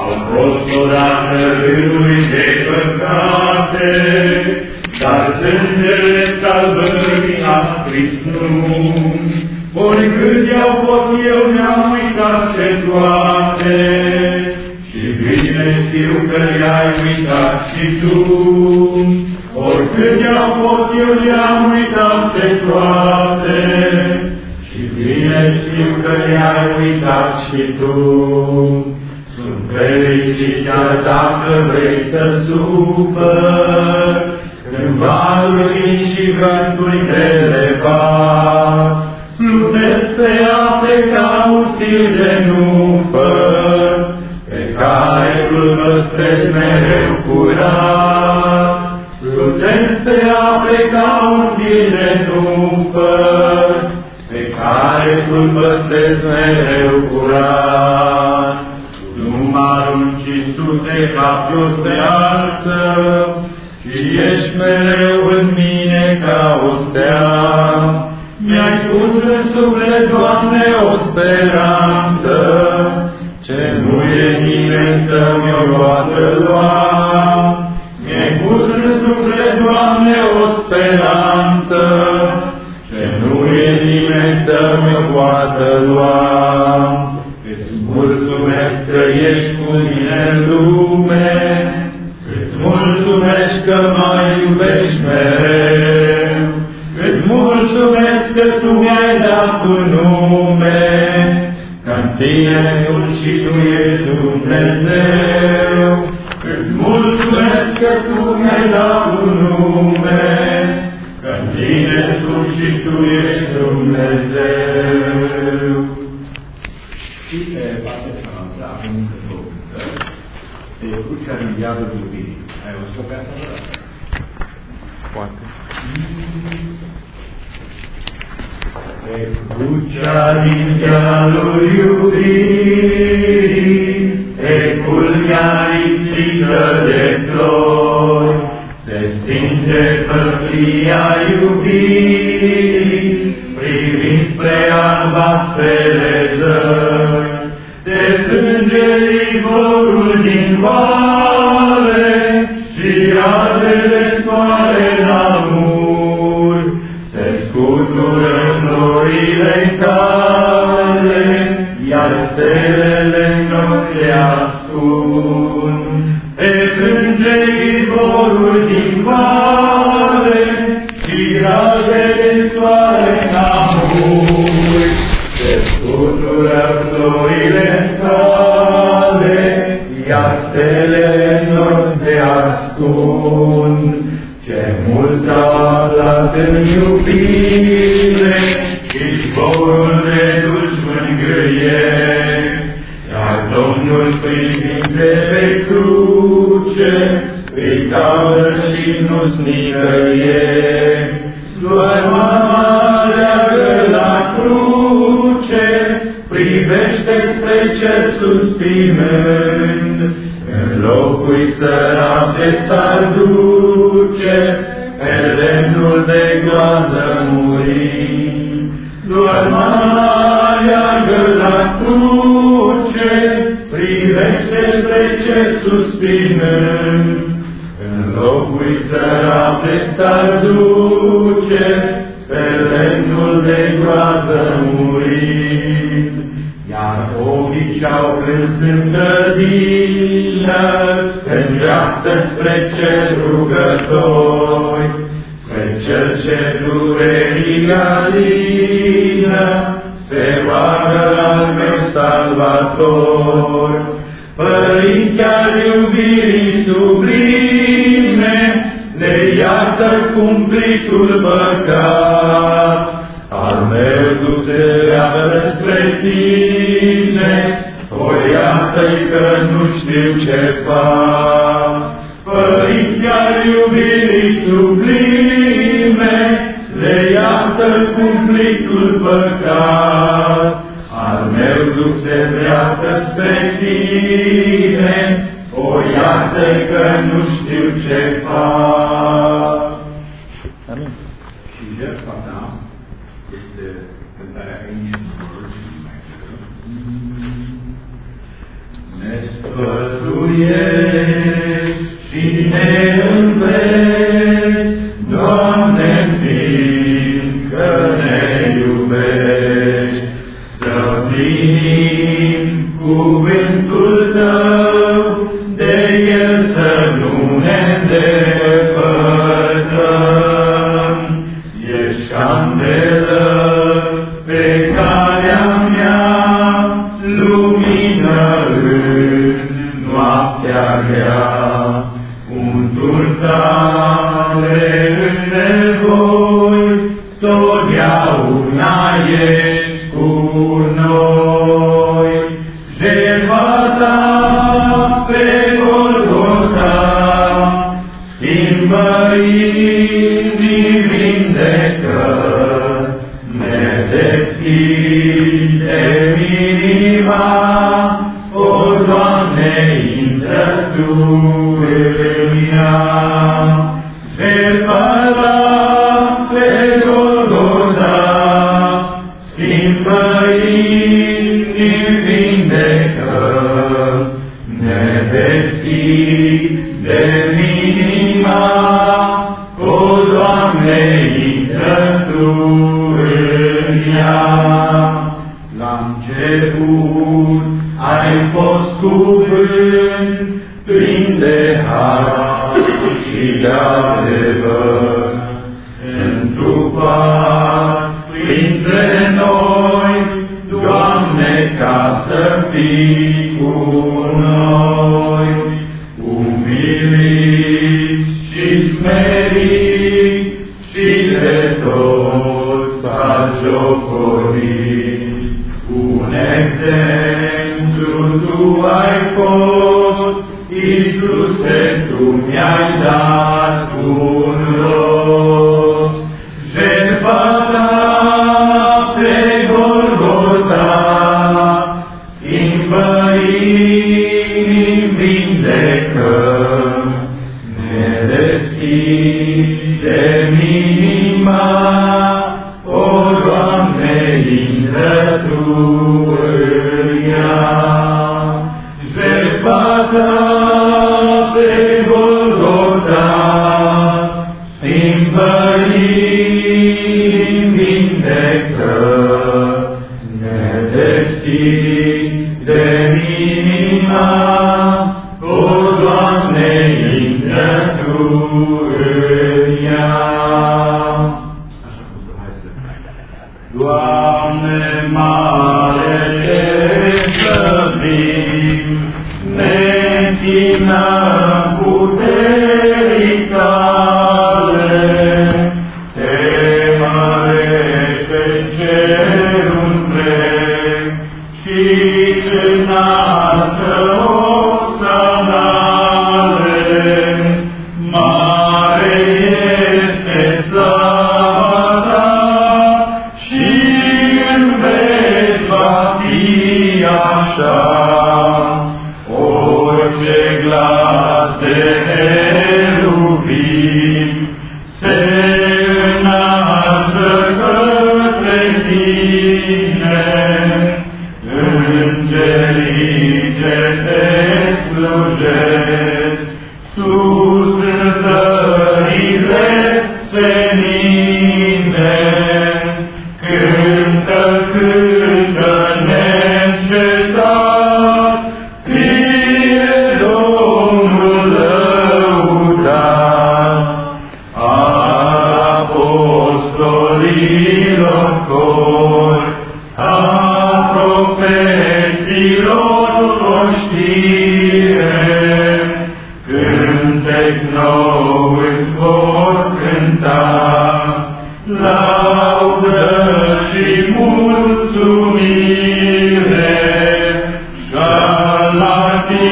Au fost odată râuri de păcate, dar sângele salvării a scris nu. Oricât i-au fost eu ne-am uitat pe toate, și bine știu că i-ai uitat și tu. Oricât i-au fost eu le-am uitat pe toate, și bine știu că i-ai uitat și tu. Sunt fericit chiar dacă vrei să supăr, când valuri și vânturi grele bat, Plutesc pe ape ca un fir de nufăr, pe care îl păstrez mereu curat. Plutesc pe ape ca un fir de nufăr, pe care îl păstrez mereu curat. Nu mă arunci sus de cap de altă, și ești mereu în mine ca o stea. Mi-ai pus în suflet, Doamne, o speranță, ce nu e nimeni să mi-o poată lua. Mi-ai pus în suflet, Doamne, o speranță, ce nu e nimeni să mi-o poată lua. Îți mulțumesc că ești cu mine în lume, îți mulțumesc că mă iubești mereu, îți mulțumesc că Tu mi-ai dat un nume, că în Tine și Tu ești Dumnezeu. Îți mulțumesc că Tu mi-ai dat un nume, că în Tine și Tu ești Dumnezeu. Și pe partea cealaltă avem încă două cântări. De crucea din diavolul iubirii. Ai auzit-o pe asta? Vă? Poate. Pe crucea din dealul iubirii, pe culmea lipsită de flori, se stinge făplia iubirii, privind spre albastrele zări. De sânge izvorul din vale și arde de soare la mur, se scutură florile tale, iar stelele noastre în iubire, izvorul de dulci mângâieri, iar Domnul privind de pe cruce, îi caudă și nu-s nicăieri. Doar mama leagă la cruce, privește spre cer suspinând, în locul sărat de s-ar duce, pe lemnul de goadă murind. Doar mama leagă la cruce, privește spre cer suspinând, în locul sărat de s-ar duce,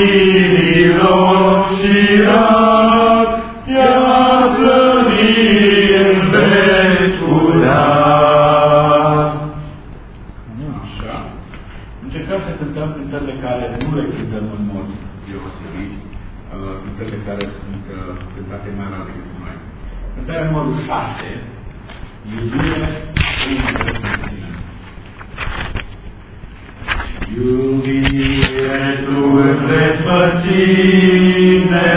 fiilor și rad, i-a slăvit în veturat. Așa. Încercăm să cântăm cântările care nu le cântăm în mod deosebit, uh, cântările care sunt uh, cântate mai rar decât noi. Cântarea iubire You părține,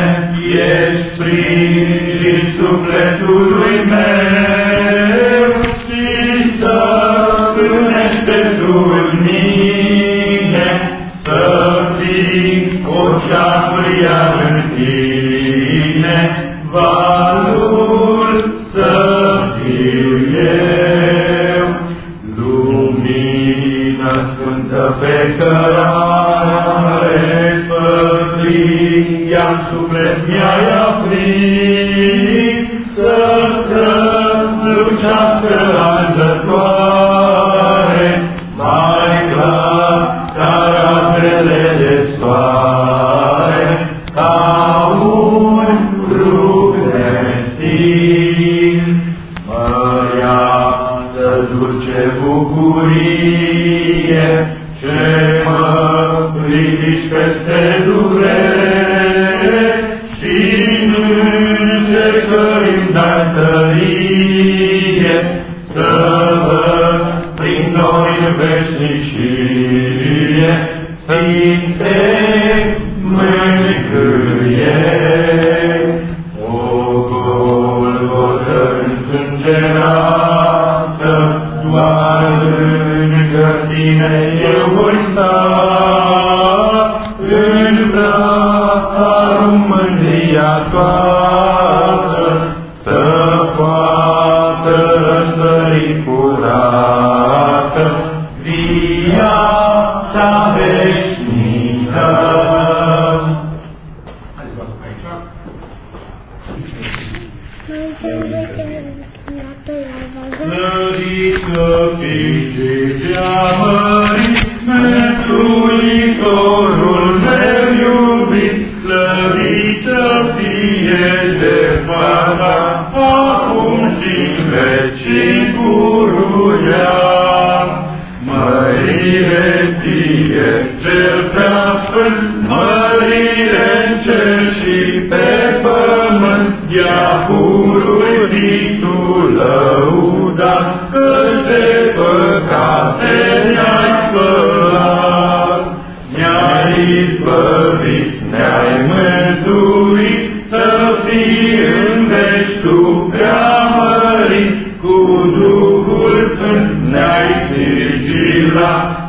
ești sprijin sufletului meu și stăpânește sul mine, să fii o ceapria în tine, valul să fiu eu, lumină sfântă pe cărare. Pătria suflet mi-ai aprit,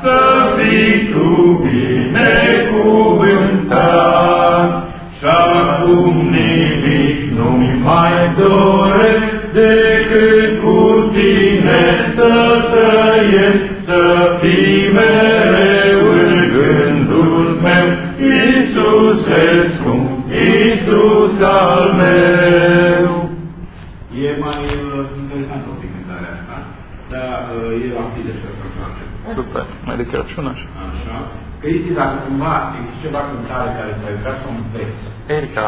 sepiku Mai de Crăciun așa. Așa. Că este dacă cumva există ceva cântare care ai vrea să o înveți. Erica,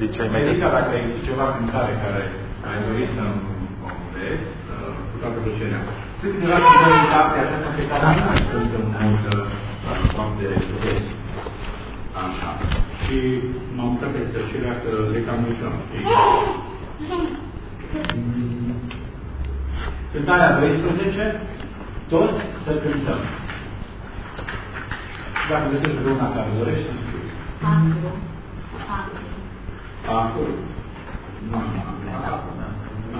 ziceai mai America, de dacă există ceva cântare care ai dorit să o înveți, uh, cu toată plăcerea. Sunt câteva cântări în carte aceasta pe care nu mai sunt în mult foarte des. Așa. Și m-am uitat pe stăcirea că le cam uităm. știi? Cântarea 12, toți să cântăm. Dacă găsești vreuna care dorești, să spui. Acolo. Nu, nu, nu, acolo, da. Nu.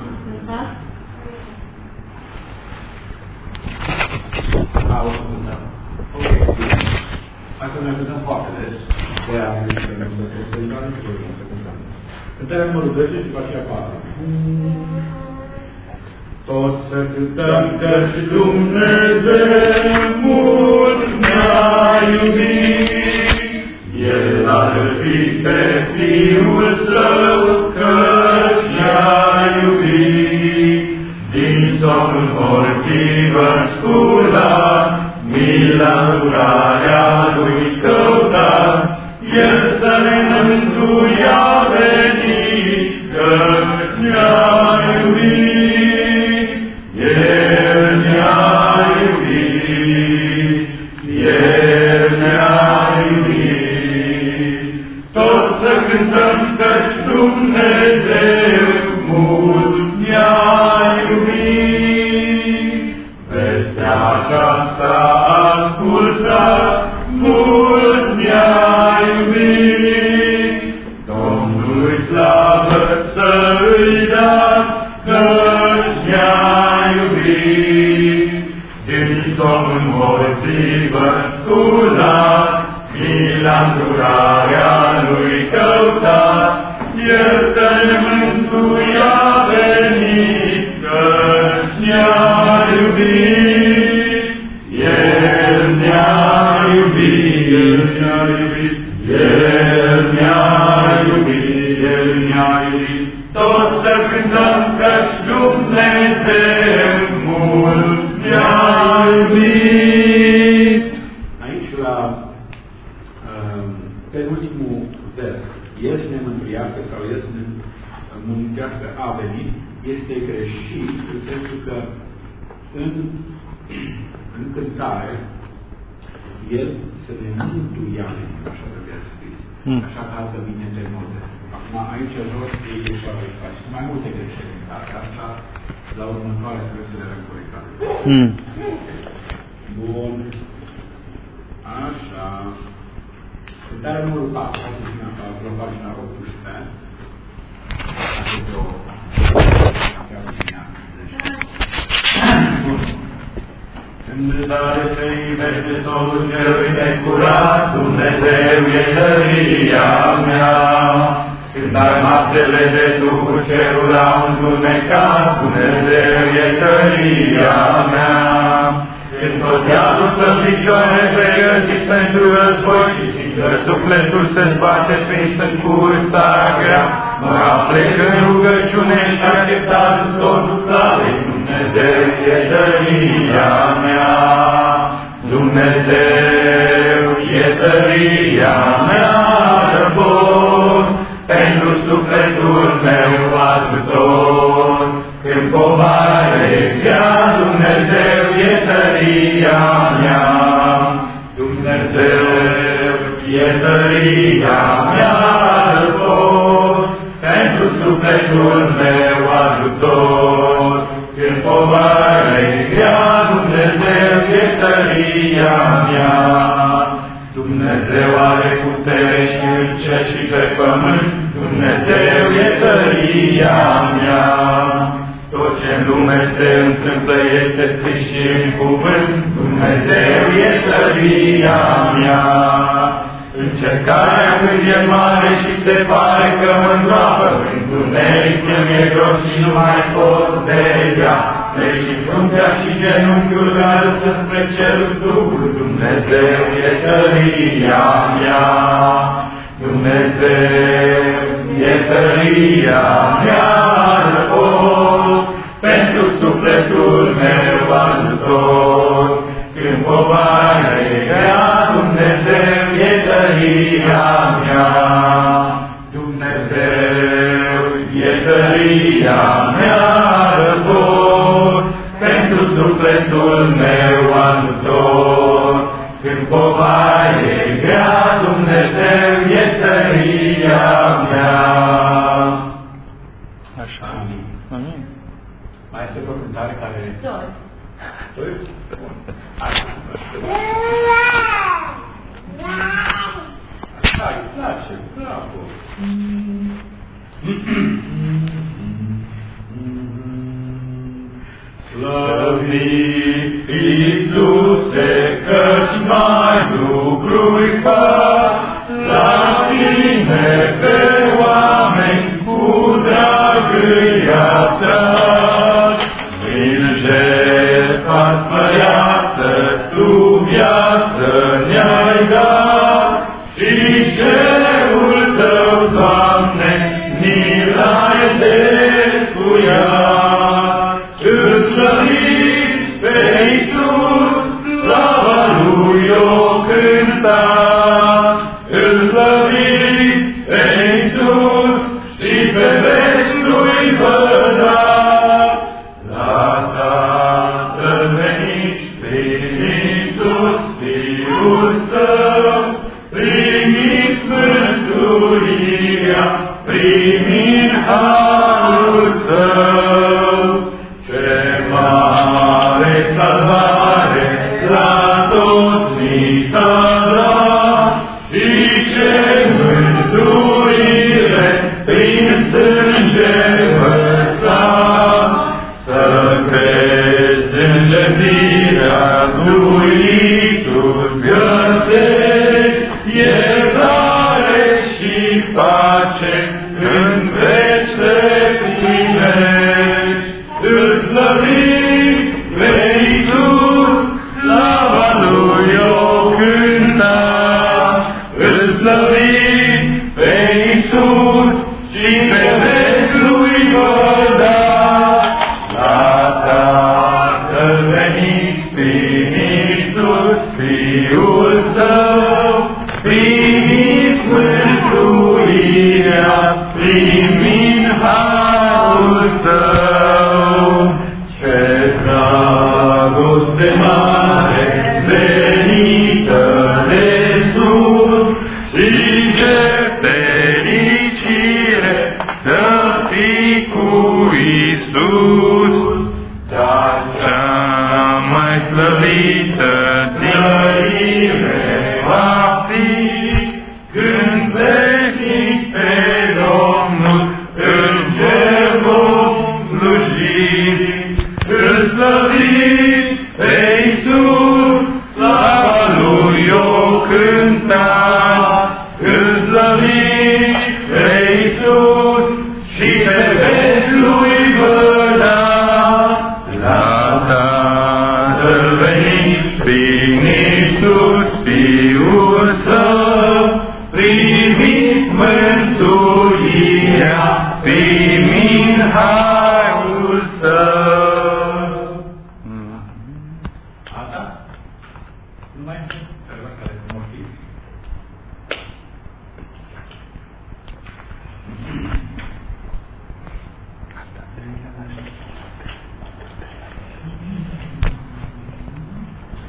A, o să cântăm. Ok, bine. Hai să ne cântăm foarte des. De aia am zis că ne cântăm să cântăm, nu știu să cântăm. Cântarea numărul 10 și după aceea 4. Tot să cântăm căci Dumnezeu mult ne-a iubit. El a răpit pe Fiul Său căci ne-a iubit. Din somn mortivă sculat, mila durarea Lui căutat, El să ne mântuia venit, este greșit în sensul că în, în cântare El să ne mântuia, așa trebuie scris, Mm. așa că altă bine de note. Acum aici jos ei greșeau aici face. Sunt mai multe greșeli în cartea asta, la următoarea trebuie să le avem corectate. Mm. Bun. Așa. Cântarea numărul 4, hai să spunem acolo, la pagina 18. Asta e o... Bun. Cântare să iubește totul celui necurat, Dumnezeu e tăria mea. Când armatele de Duhul cerul au întunecat, Dumnezeu e tăria mea. Când tot iadul să picioare pregătit pentru război și simtă sufletul se-ți bate prins în cursa grea, mă aplec în rugăciune și așteptat totul slavei, Dumnezeu e tăria mea. Dumnezeu e tăria mea, răbos, pentru sufletul meu ajutor. Când povare grea, Dumnezeu e tăria mea. Dumnezeu e tăria mea, răbos, pentru sufletul meu ajutor. Când povare grea, Dumnezeu e tăria mea. Dumnezeu are putere și în cer și pe pământ, Dumnezeu e tăria mea. Tot ce în lume se întâmplă este scris și în cuvânt, Dumnezeu e tăria mea. Încercarea când e mare și se pare că mă îngroapă, întuneric mi-e gros și nu mai pot de ea. Treci fruntea și genunchiul arătă spre cerul Duhul, Dumnezeu e tăria mea. Dumnezeu e tăria mea, răbos, pentru sufletul meu ajutor. Când povara e grea, Dumnezeu e tăria mea. Dumnezeu e tăria mea, răbos, pentru sufletul meu ajutor. Când povara e grea, Dumnezeu e tăria mea. Așa. Amin. Amin. Mai este o cântare care... Doi. Doi? Bun. Hai. Slăvit Iisuse, căci mai lucruri fac,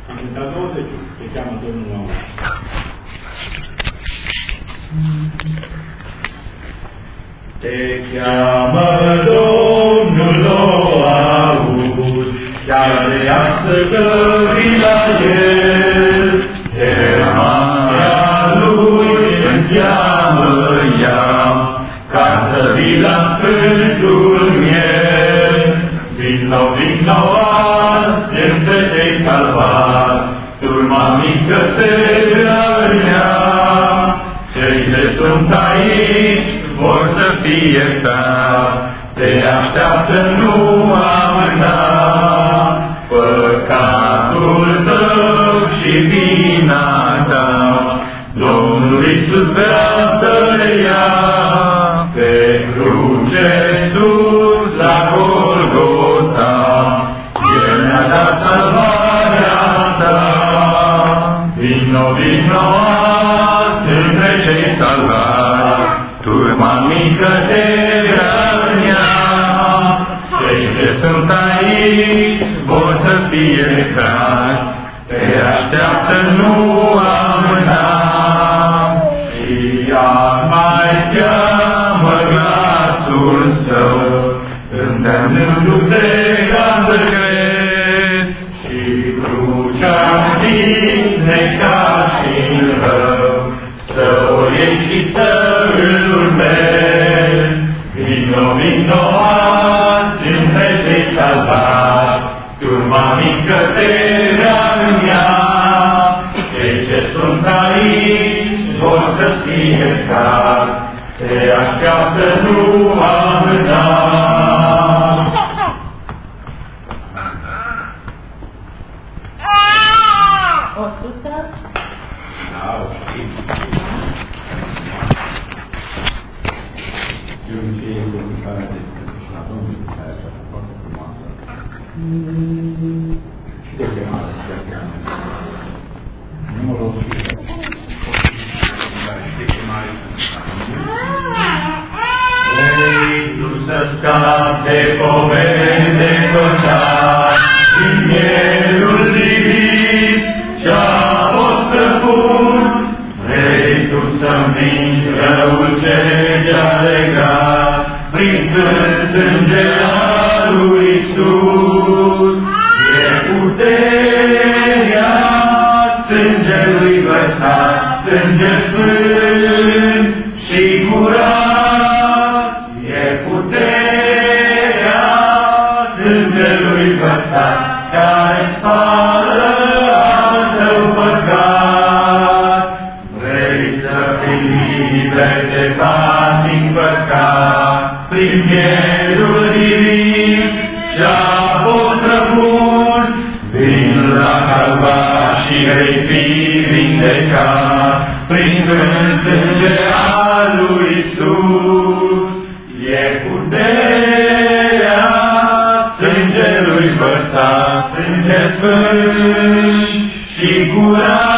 Presentador se, se llama todo. Te Domnul chiar de-am la El. aici vor să fie ta, te așteaptă nu amâna. Păcatul tău și vina ta, Domnul Iisus vrea sunt aici, vor să fie caz, te așteaptă nu amâna. Și ea mai cheamă glasul său, îndemnându-l de gaz să și crucea din ca și rău. încăperea în ea. Cei ce sunt aici vor să fie car, te așteaptă numai Amém. prin sânge al lui Iisus, e puterea sângelui vărsat, sânge sfânt și curat.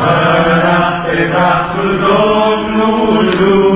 Mărăte, Tatăl Domnului,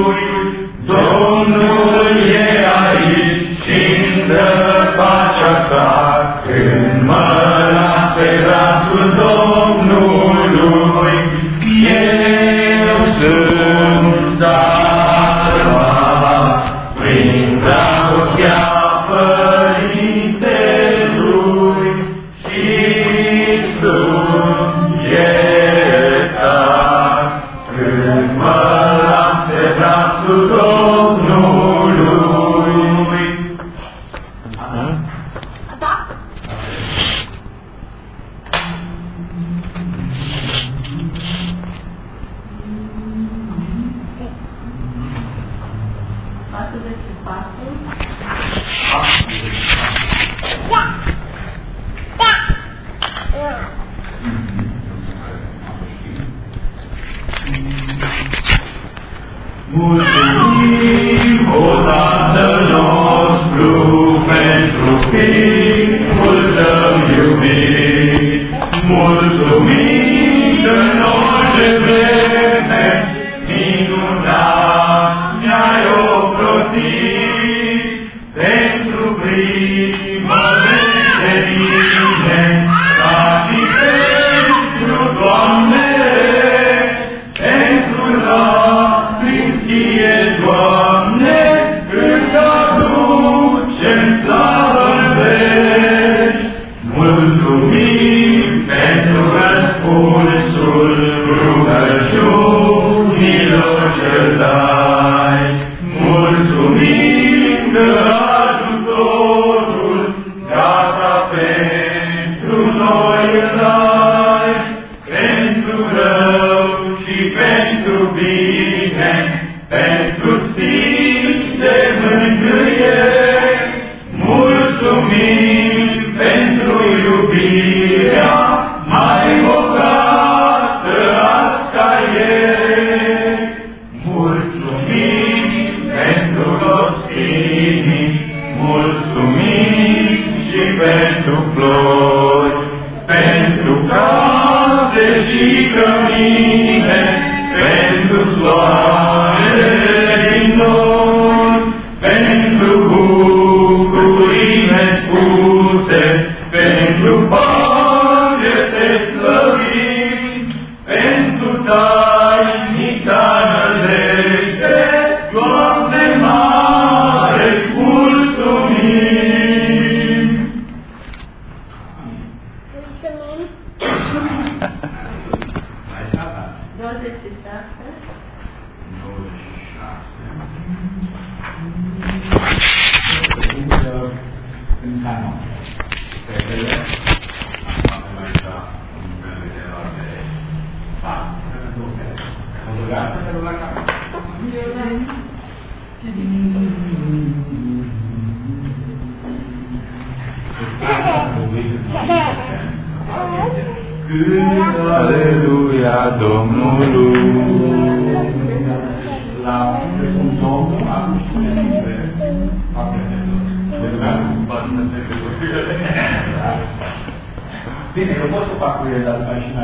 Cânt aleluia Domnului. La un domnul, acum spune Bine, eu pot și.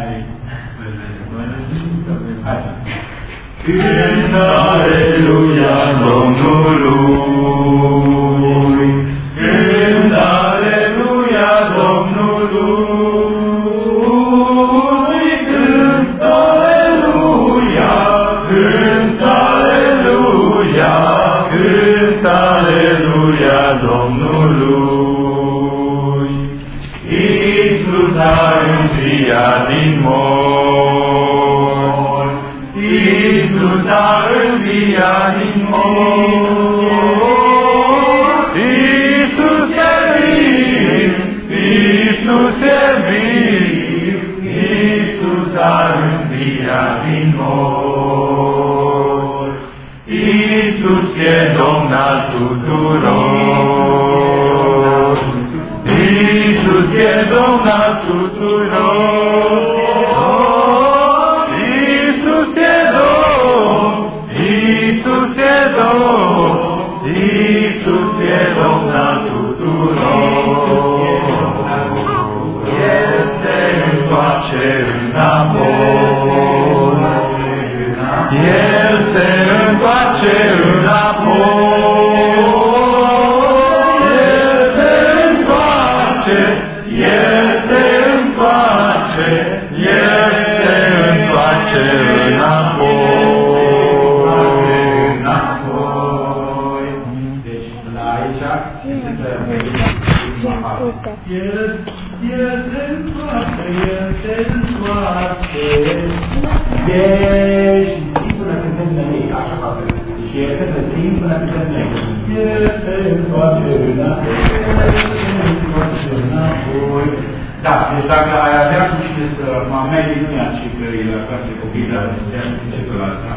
Dacă ai avea cu cine să mamei nu e ci că e la clase copii, dar putea să zice la asta.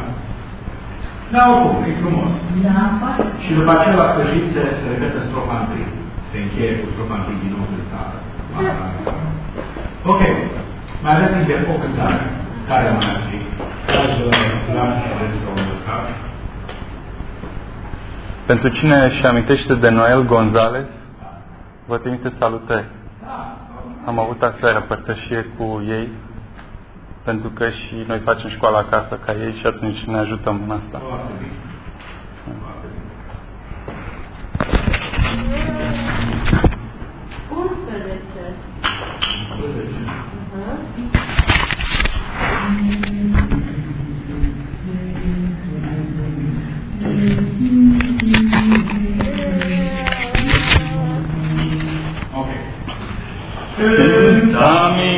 Da, oricum, e frumos. Și după aceea, la sfârșit, se, se repetă strofa întâi. Se încheie cu strofa întâi din nou cântată. Ok. Mai avem încă o cântare. Care mai ar fi? Dragi de la și restul de cap. Pentru cine își amintește de Noel Gonzales, vă trimite salutări. Am avut aseară părtășie cu ei, pentru că și noi facem școala acasă ca ei și atunci ne ajutăm în asta.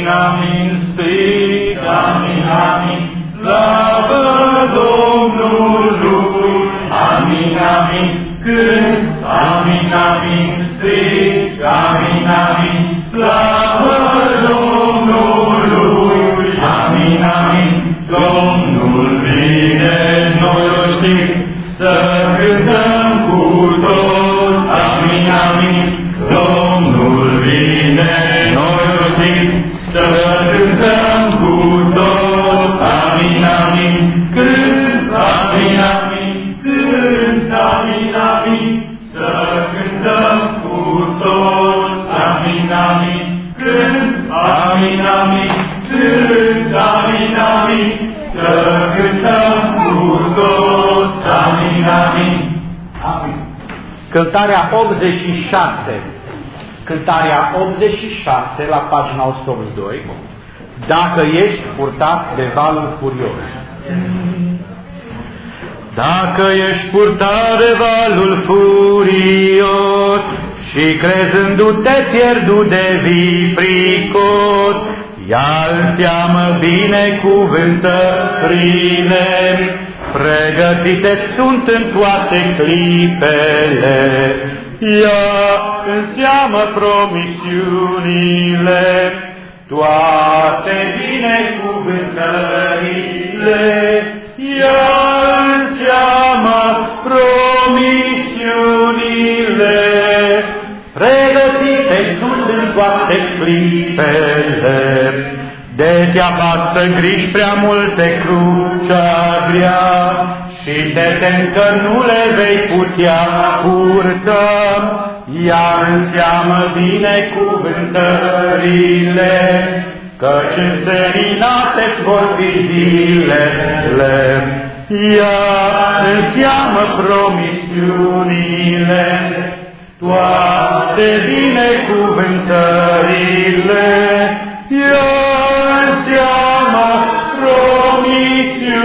Amin, amin, strig, amin, amin, slavă Domnului, amin, amin, cânt, amin, amin, strig, amin, amin, slavă Cântarea 86. Cântarea 86 la pagina 182. Dacă ești purtat de valul furios. Dacă ești purtat de valul furios și crezându-te pierdut de vipricot, ia-l seamă binecuvântările, pregătite sunt în toate clipele, ia în seamă promisiunile, toate binecuvântările, ia în seamă promisiunile, pregătite sunt în toate clipele, de te-a să griji prea multe crucea grea și te tem că nu le vei putea purta, iar înseamnă binecuvântările, căci înseninate vor fi zilele, iar înseamnă promisiunile, toate binecuvântările, iar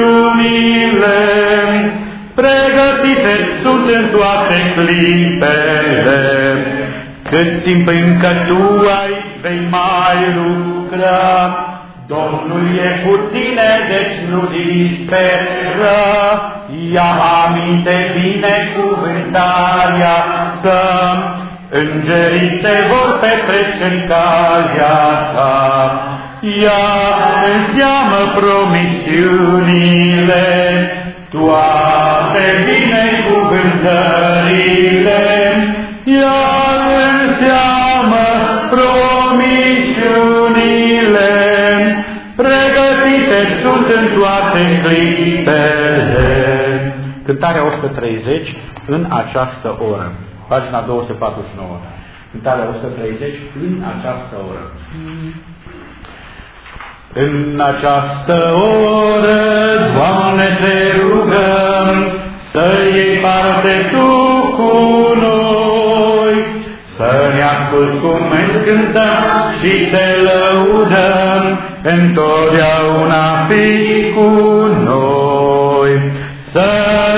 promisiunile, pregătite sunt în toate clipele, cât timp încă tu ai vei mai lucra, Domnul e cu tine, deci nu dispera, ia aminte binecuvântarea să. Îngerii te vor petrece în calea ta. Ia înseamă promisiunile, toate binecuvântările, ia înseamă promisiunile, pregătite sunt în toate clipele. Cântarea 130 în această oră. Pagina 249. Cântarea 130 în această oră. În această oră, Doamne, te rugăm să iei parte Tu cu noi, să ne asculți cum îți cântăm și te lăudăm, întotdeauna fi cu noi. Să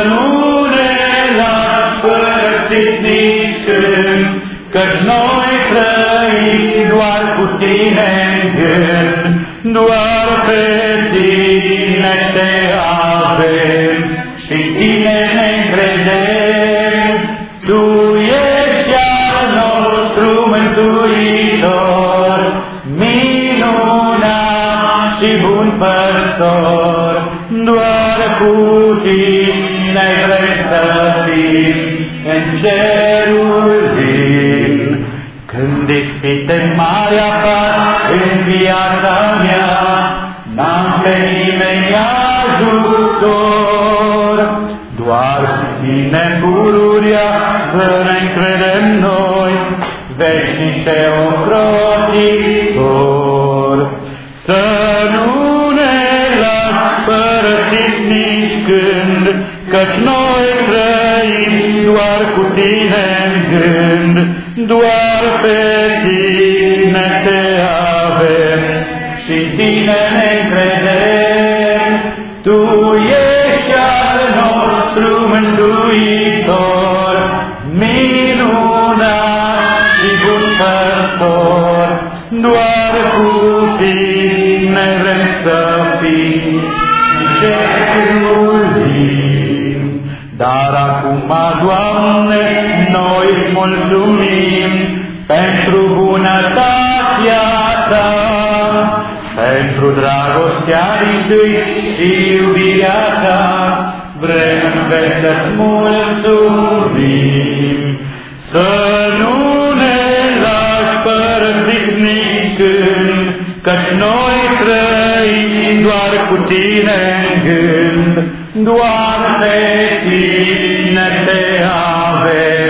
nu ne lași părăsiți nici când, căci noi trăim doar cu Tine în gând, doar pe Tine te avem și Tine ne încredem. Tu ești al nostru mântuitor, minunat și bun păstor, doar cu Tine vrem să fim în cerul din. Când ispite mare apar căci noi trăim doar cu tine în gând, doar pe tine te avem și în tine ne încredem. Tu mulțumim pentru bunătatea Ta, pentru dragostea din tâi și iubirea Ta, vrem să-ți mulțumim. Să nu ne lași părăsiți nici când, căci noi trăim doar cu Tine în gând, doar pe Tine te avem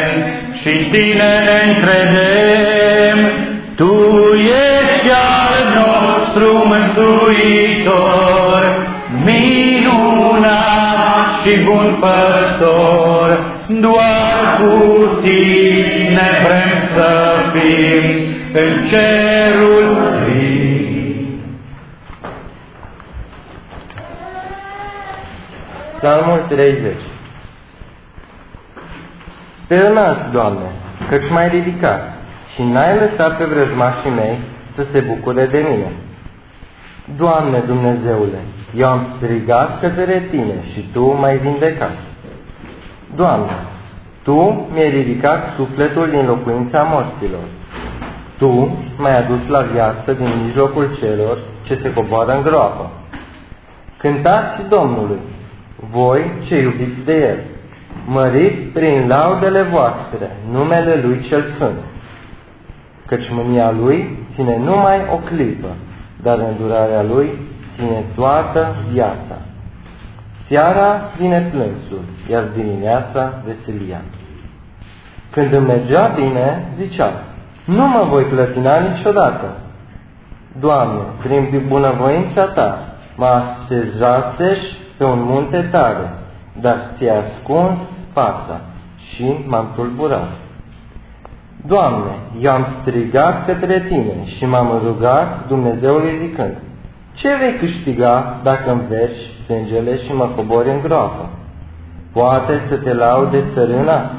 și în Tine ne încredem. Tu ești al nostru mântuitor, minunat și bun păstor, doar cu tine vrem să fim în cerul plin. Psalmul 30 Te înalți, Doamne, căci m-ai ridicat și n-ai lăsat pe vrăjmașii mei să se bucure de mine. Doamne Dumnezeule, eu am strigat către Tine și Tu m-ai vindecat. Doamne, Tu mi-ai ridicat sufletul din locuința morților. Tu m-ai adus la viață din mijlocul celor ce se coboară în groapă. Cântați Domnului, voi ce iubiți de El, măriți prin laudele voastre numele Lui cel Sfânt, căci mânia Lui ține numai o clipă, dar îndurarea Lui ține toată viața. Seara vine plânsul, iar dimineața veselia. Când îmi mergea bine, zicea, nu mă voi clătina niciodată. Doamne, prin bunăvoința Ta, mă așezasești pe un munte tare, dar ți-ai ascuns fața și m-am tulburat. Doamne, eu am strigat către Tine și m-am rugat Dumnezeului zicând, ce vei câștiga dacă îmi vergi sângele și mă cobori în groapă? Poate să te laude țărâna?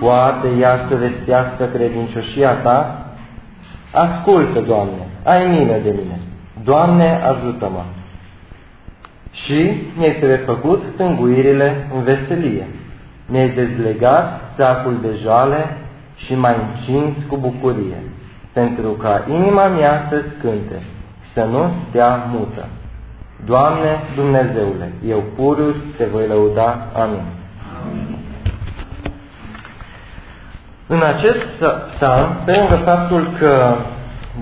Poate ea să vestească credincioșia ta? Ascultă, Doamne, ai milă de mine. Doamne, ajută-mă! Și mi-ai prefăcut stânguirile în veselie. Mi-ai dezlegat sacul de jale și m-ai încins cu bucurie, pentru ca inima mea să cânte, să nu stea mută. Doamne Dumnezeule, eu pururi te voi lăuda. Amin. În acest psalm, pe lângă faptul că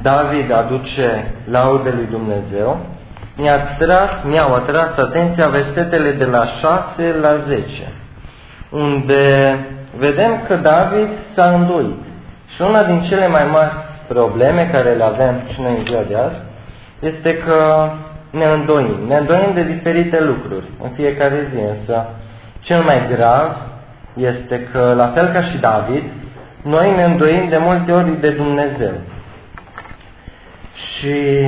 David aduce laude lui Dumnezeu, mi-a atras, mi-au atras atenția versetele de la 6 la 10, unde vedem că David s-a îndoit. Și una din cele mai mari probleme care le avem și noi în ziua de azi este că ne îndoim. Ne îndoim de diferite lucruri în fiecare zi, însă cel mai grav este că, la fel ca și David, noi ne îndoim de multe ori de Dumnezeu. Și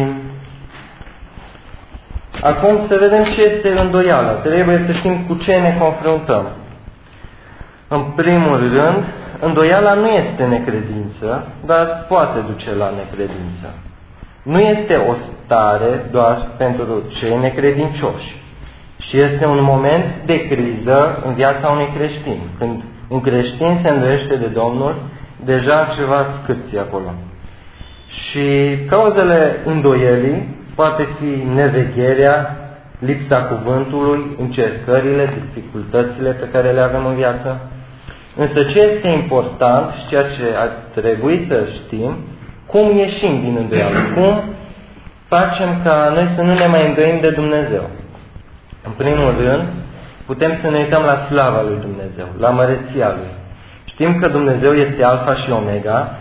acum să vedem ce este îndoială. Trebuie să știm cu ce ne confruntăm. În primul rând, îndoiala nu este necredință, dar poate duce la necredință. Nu este o stare doar pentru cei necredincioși, și este un moment de criză în viața unui creștin. Când un creștin se îndoiește de Domnul, deja ceva scârți acolo. Și cauzele îndoielii poate fi nevegherea, lipsa cuvântului, încercările, dificultățile pe care le avem în viață. Însă ce este important și ceea ce ar trebui să știm, cum ieșim din îndoială, cum facem ca noi să nu ne mai îndoim de Dumnezeu. În primul rând, putem să ne uităm la slava lui Dumnezeu, la măreția lui. Știm că Dumnezeu este Alfa și Omega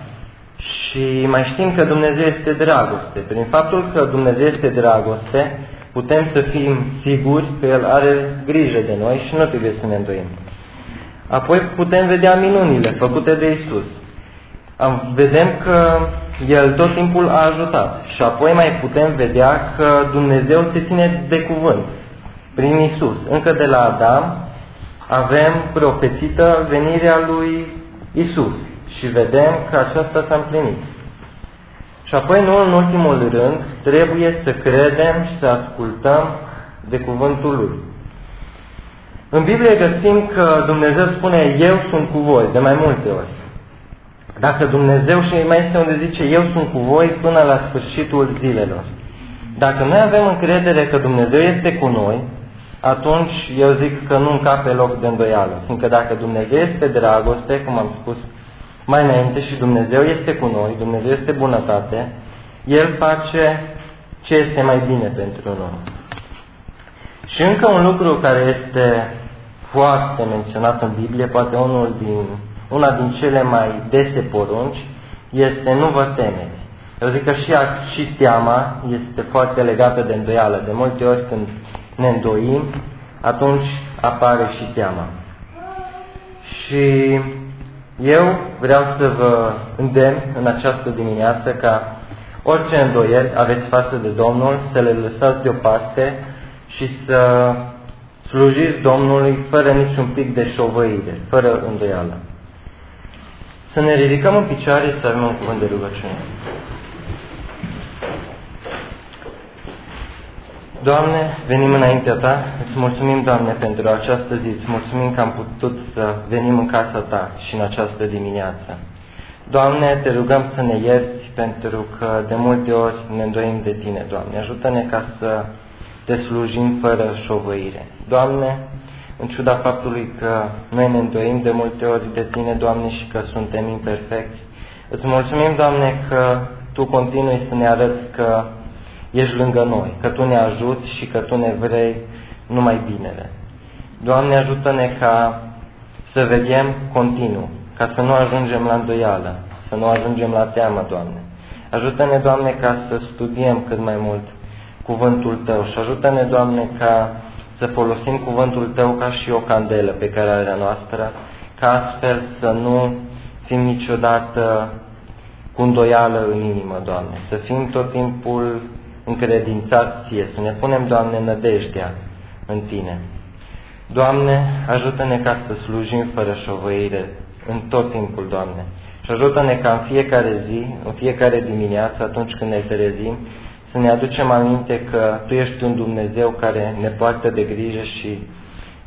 și mai știm că Dumnezeu este dragoste. Prin faptul că Dumnezeu este dragoste, putem să fim siguri că El are grijă de noi și nu trebuie să ne îndoim. Apoi putem vedea minunile făcute de Isus. Vedem că El tot timpul a ajutat și apoi mai putem vedea că Dumnezeu se ține de cuvânt prin Isus. Încă de la Adam avem profețită venirea lui Isus și vedem că aceasta s-a împlinit. Și apoi, nu în ultimul rând, trebuie să credem și să ascultăm de cuvântul Lui. În Biblie găsim că Dumnezeu spune, eu sunt cu voi, de mai multe ori. Dacă Dumnezeu și mai este unde zice, eu sunt cu voi până la sfârșitul zilelor. Dacă noi avem încredere că Dumnezeu este cu noi, atunci eu zic că nu încape loc de îndoială. Fiindcă dacă Dumnezeu este dragoste, cum am spus mai înainte, și Dumnezeu este cu noi, Dumnezeu este bunătate, El face ce este mai bine pentru noi. Și încă un lucru care este foarte menționat în Biblie, poate unul din, una din cele mai dese porunci, este nu vă temeți. Eu zic că și, și teama este foarte legată de îndoială. De multe ori când ne îndoim, atunci apare și teama. Și Eu vreau să vă îndemn în această dimineață ca orice îndoieli aveți față de Domnul să le lăsați deoparte și să slujiți Domnului fără niciun pic de șovăire, fără îndoială. Să ne ridicăm în picioare și să avem un cuvânt de rugăciune. Doamne, venim înaintea Ta, îți mulțumim, Doamne, pentru această zi, îți mulțumim că am putut să venim în casa Ta și în această dimineață. Doamne, te rugăm să ne ierți pentru că de multe ori ne îndoim de Tine, Doamne. Ajută-ne ca să Te slujim fără șovăire. Doamne, în ciuda faptului că noi ne îndoim de multe ori de Tine, Doamne, și că suntem imperfecți, îți mulțumim, Doamne, că Tu continui să ne arăți că ești lângă noi, că Tu ne ajuți și că Tu ne vrei numai binele. Doamne, ajută-ne ca să vedem continuu, ca să nu ajungem la îndoială, să nu ajungem la teamă, Doamne. Ajută-ne, Doamne, ca să studiem cât mai mult cuvântul Tău și ajută-ne, Doamne, ca să folosim cuvântul Tău ca și o candelă pe care are a noastră, ca astfel să nu fim niciodată cu îndoială în inimă, Doamne, să fim tot timpul încredințați Ție, să ne punem, Doamne, nădejdea în Tine. Doamne, ajută-ne ca să slujim fără șovăire în tot timpul, Doamne. Și ajută-ne ca în fiecare zi, în fiecare dimineață, atunci când ne trezim, să ne aducem aminte că Tu ești un Dumnezeu care ne poartă de grijă și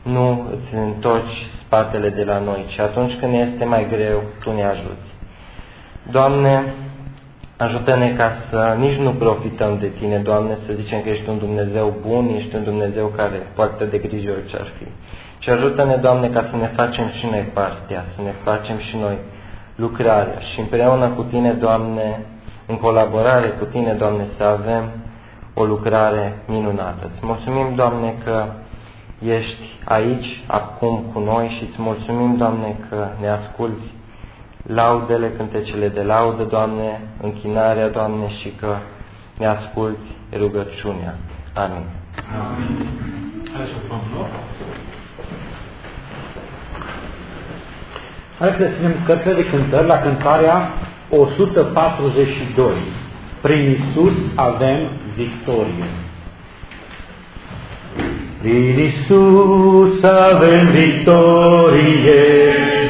nu îți întorci spatele de la noi, ci atunci când ne este mai greu, Tu ne ajuți. Doamne, Ajută-ne ca să nici nu profităm de Tine, Doamne, să zicem că ești un Dumnezeu bun, ești un Dumnezeu care poartă de grijă orice ar fi. Și ajută-ne, Doamne, ca să ne facem și noi partea, să ne facem și noi lucrarea și împreună cu Tine, Doamne, în colaborare cu Tine, Doamne, să avem o lucrare minunată. Îți mulțumim, Doamne, că ești aici, acum cu noi și îți mulțumim, Doamne, că ne asculți laudele, cântecele de laudă, Doamne, închinarea, Doamne, și că ne asculți rugăciunea. Amin. Amin. Hai să ținem cărțile de cântări la cântarea 142. Prin Isus avem victorie. Prin Isus avem victorie,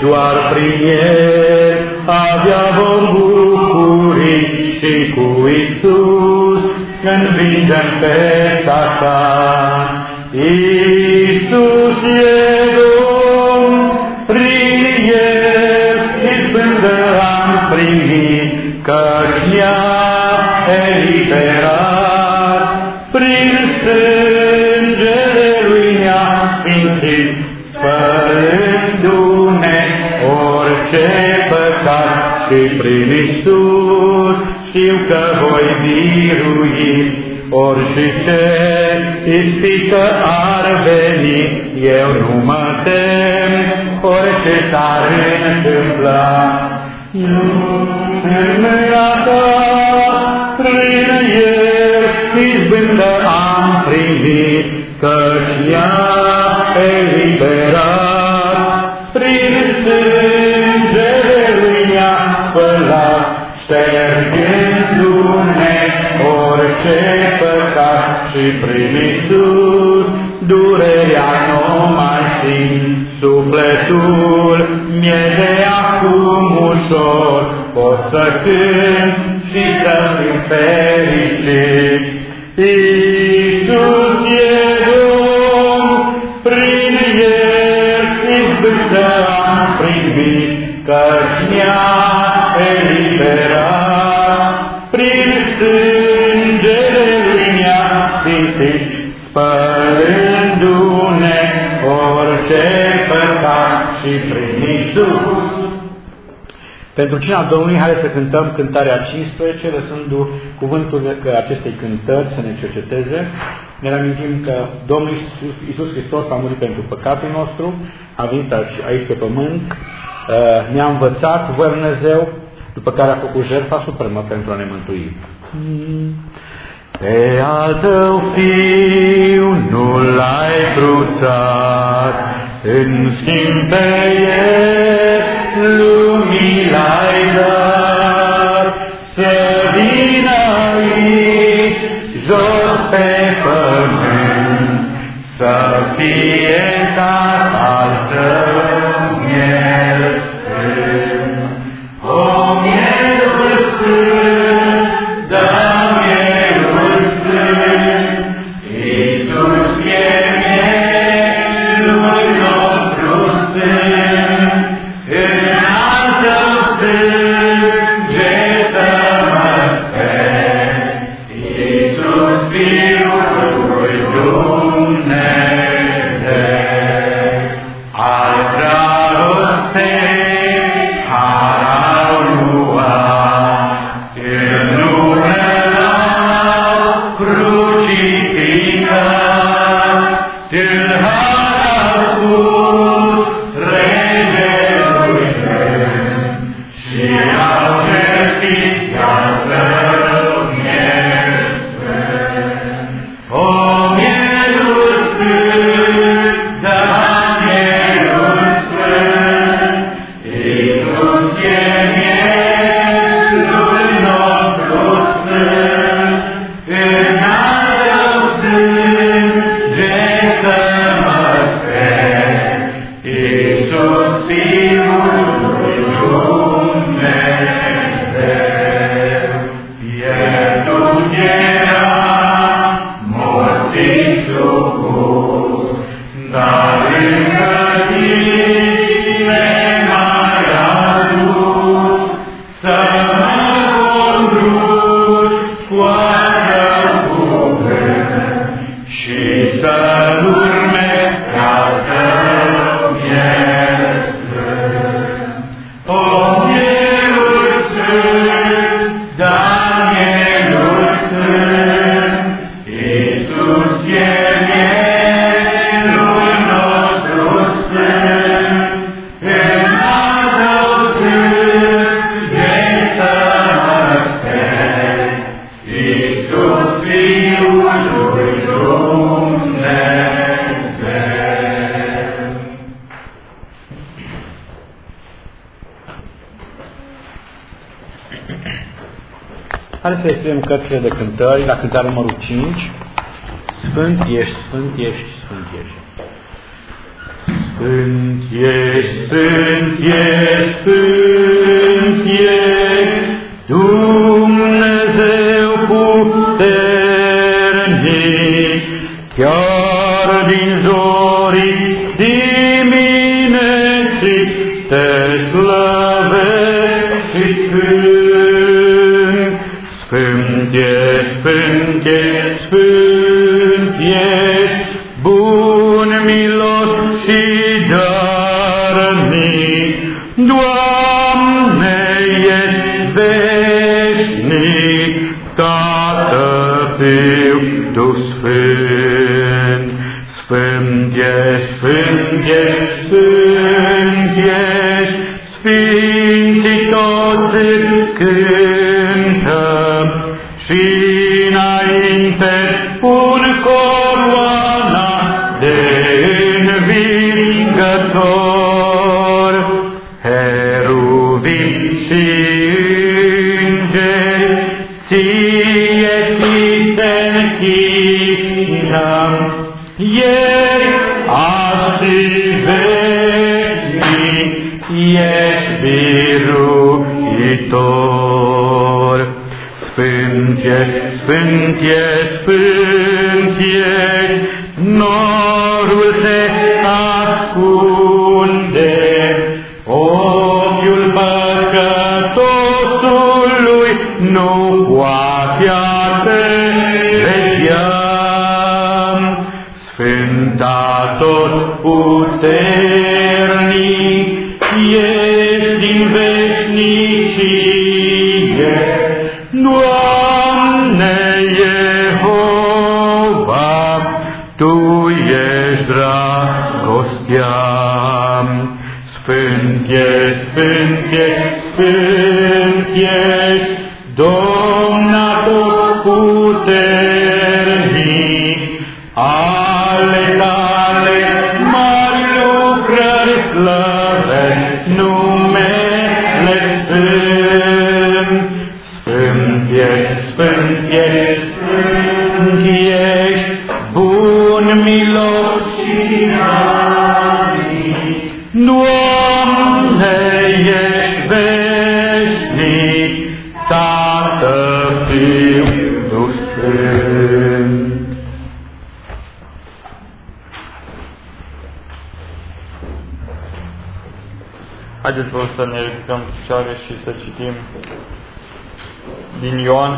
doar prin El avea vom bucurii și cu Isus învingem pe Satan. Isus e păcat și prin Iisus știu că voi birui orice ce ispită ar veni, eu nu mă tem, orice s-ar întâmpla. Nu în mâna ta, prin el, izbândă am primit, căci ea prin Iisus durerea nu mai simt. Sufletul mi-e de acum ușor, pot să cânt și să fiu fericit. Iisus e Domn, prin El izbândă am primit, căci și prin Iisus. Pentru cina Domnului, hai să cântăm cântarea 15, lăsându cuvântul că acestei cântări să ne cerceteze. Ne amintim că Domnul Iisus, Iisus Hristos a murit pentru păcatul nostru, a venit aici pe pământ, ne-a învățat voia Dumnezeu, după care a făcut jertfa supremă pentru a ne mântui. Pe al tău fiu nu l-ai cruțat, În schimb pe el lumii l-ai dat Să vină aici, pe pământ Să fie ta tău cântările de cântări, la cântarea numărul 5, Sfânt ești, Sfânt ești, Sfânt ești. Sfânt ești, Sfânt ești, Sfânt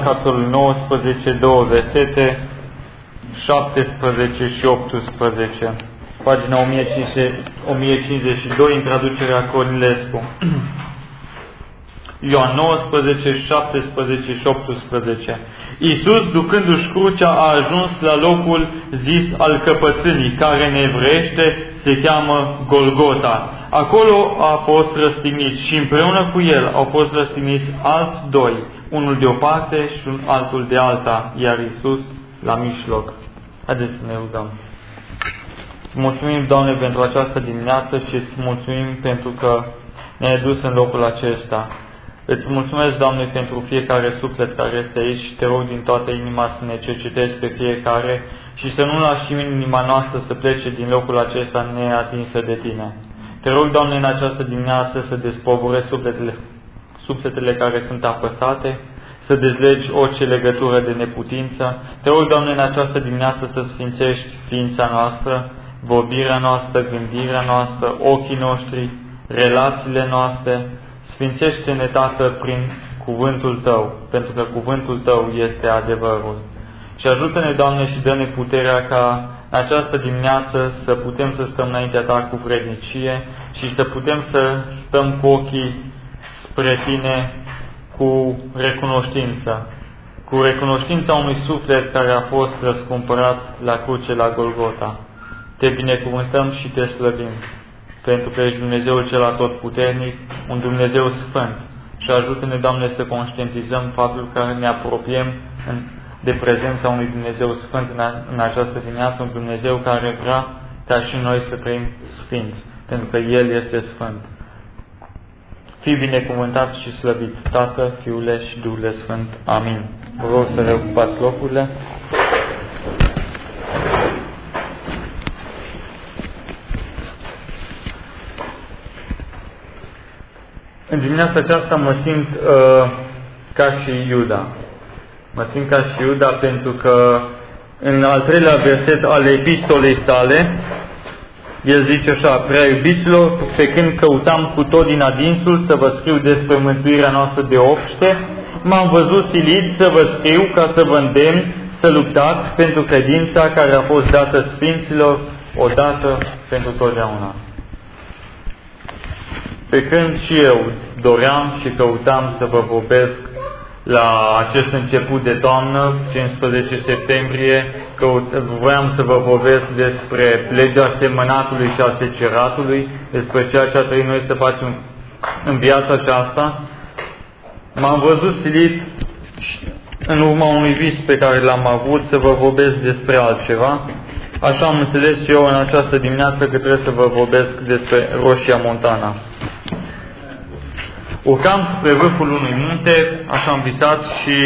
capitolul 19, două versete, 17 și 18, pagina 1052, în traducerea Cornilescu. Ioan 19, 17 și 18. Iisus, ducându-și crucea, a ajuns la locul zis al căpățânii, care în evreiește se cheamă Golgota. Acolo a fost răstignit și împreună cu el au fost răstigniți alți doi, unul de o parte și un altul de alta, iar Iisus la mijloc. Haideți să ne rugăm. Îți mulțumim, Doamne, pentru această dimineață și îți mulțumim pentru că ne-ai dus în locul acesta. Îți mulțumesc, Doamne, pentru fiecare suflet care este aici și te rog din toată inima să ne cercetezi pe fiecare și să nu lași inima noastră să plece din locul acesta neatinsă de Tine. Te rog, Doamne, în această dimineață să despovure sufletele, sufletele care sunt apăsate, să dezlegi orice legătură de neputință. Te rog, Doamne, în această dimineață să sfințești ființa noastră, vorbirea noastră, gândirea noastră, ochii noștri, relațiile noastre. Sfințește-ne, Tată, prin cuvântul Tău, pentru că cuvântul Tău este adevărul. Și ajută-ne, Doamne, și dă-ne puterea ca în această dimineață să putem să stăm înaintea Ta cu vrednicie și să putem să stăm cu ochii spre Tine cu recunoștință, cu recunoștința unui suflet care a fost răscumpărat la cruce la Golgota. Te binecuvântăm și te slăbim, pentru că ești Dumnezeul cel atotputernic, un Dumnezeu sfânt. Și ajută-ne, Doamne, să conștientizăm faptul că ne apropiem în, de prezența unui Dumnezeu sfânt în, a, în această dimineață, un Dumnezeu care vrea ca și noi să trăim sfinți, pentru că El este sfânt. Fii binecuvântat și slăvit, Tată, Fiule și Duhule Sfânt. Amin. Vă rog să reocupați locurile. În dimineața aceasta mă simt uh, ca și Iuda. Mă simt ca și Iuda pentru că în al treilea verset al epistolei sale, el zice așa, prea iubiților, pe când căutam cu tot din adinsul să vă scriu despre mântuirea noastră de obște, m-am văzut silit să vă scriu ca să vă îndemn să luptați pentru credința care a fost dată Sfinților odată pentru totdeauna. Pe când și eu doream și căutam să vă vorbesc la acest început de toamnă, 15 septembrie, că voiam să vă vorbesc despre legea semănatului și a seceratului, despre ceea ce a trebuit noi să facem în viața aceasta. M-am văzut silit în urma unui vis pe care l-am avut să vă vorbesc despre altceva. Așa am înțeles și eu în această dimineață că trebuie să vă vorbesc despre Roșia Montana. Urcam spre vârful unui munte, așa am visat și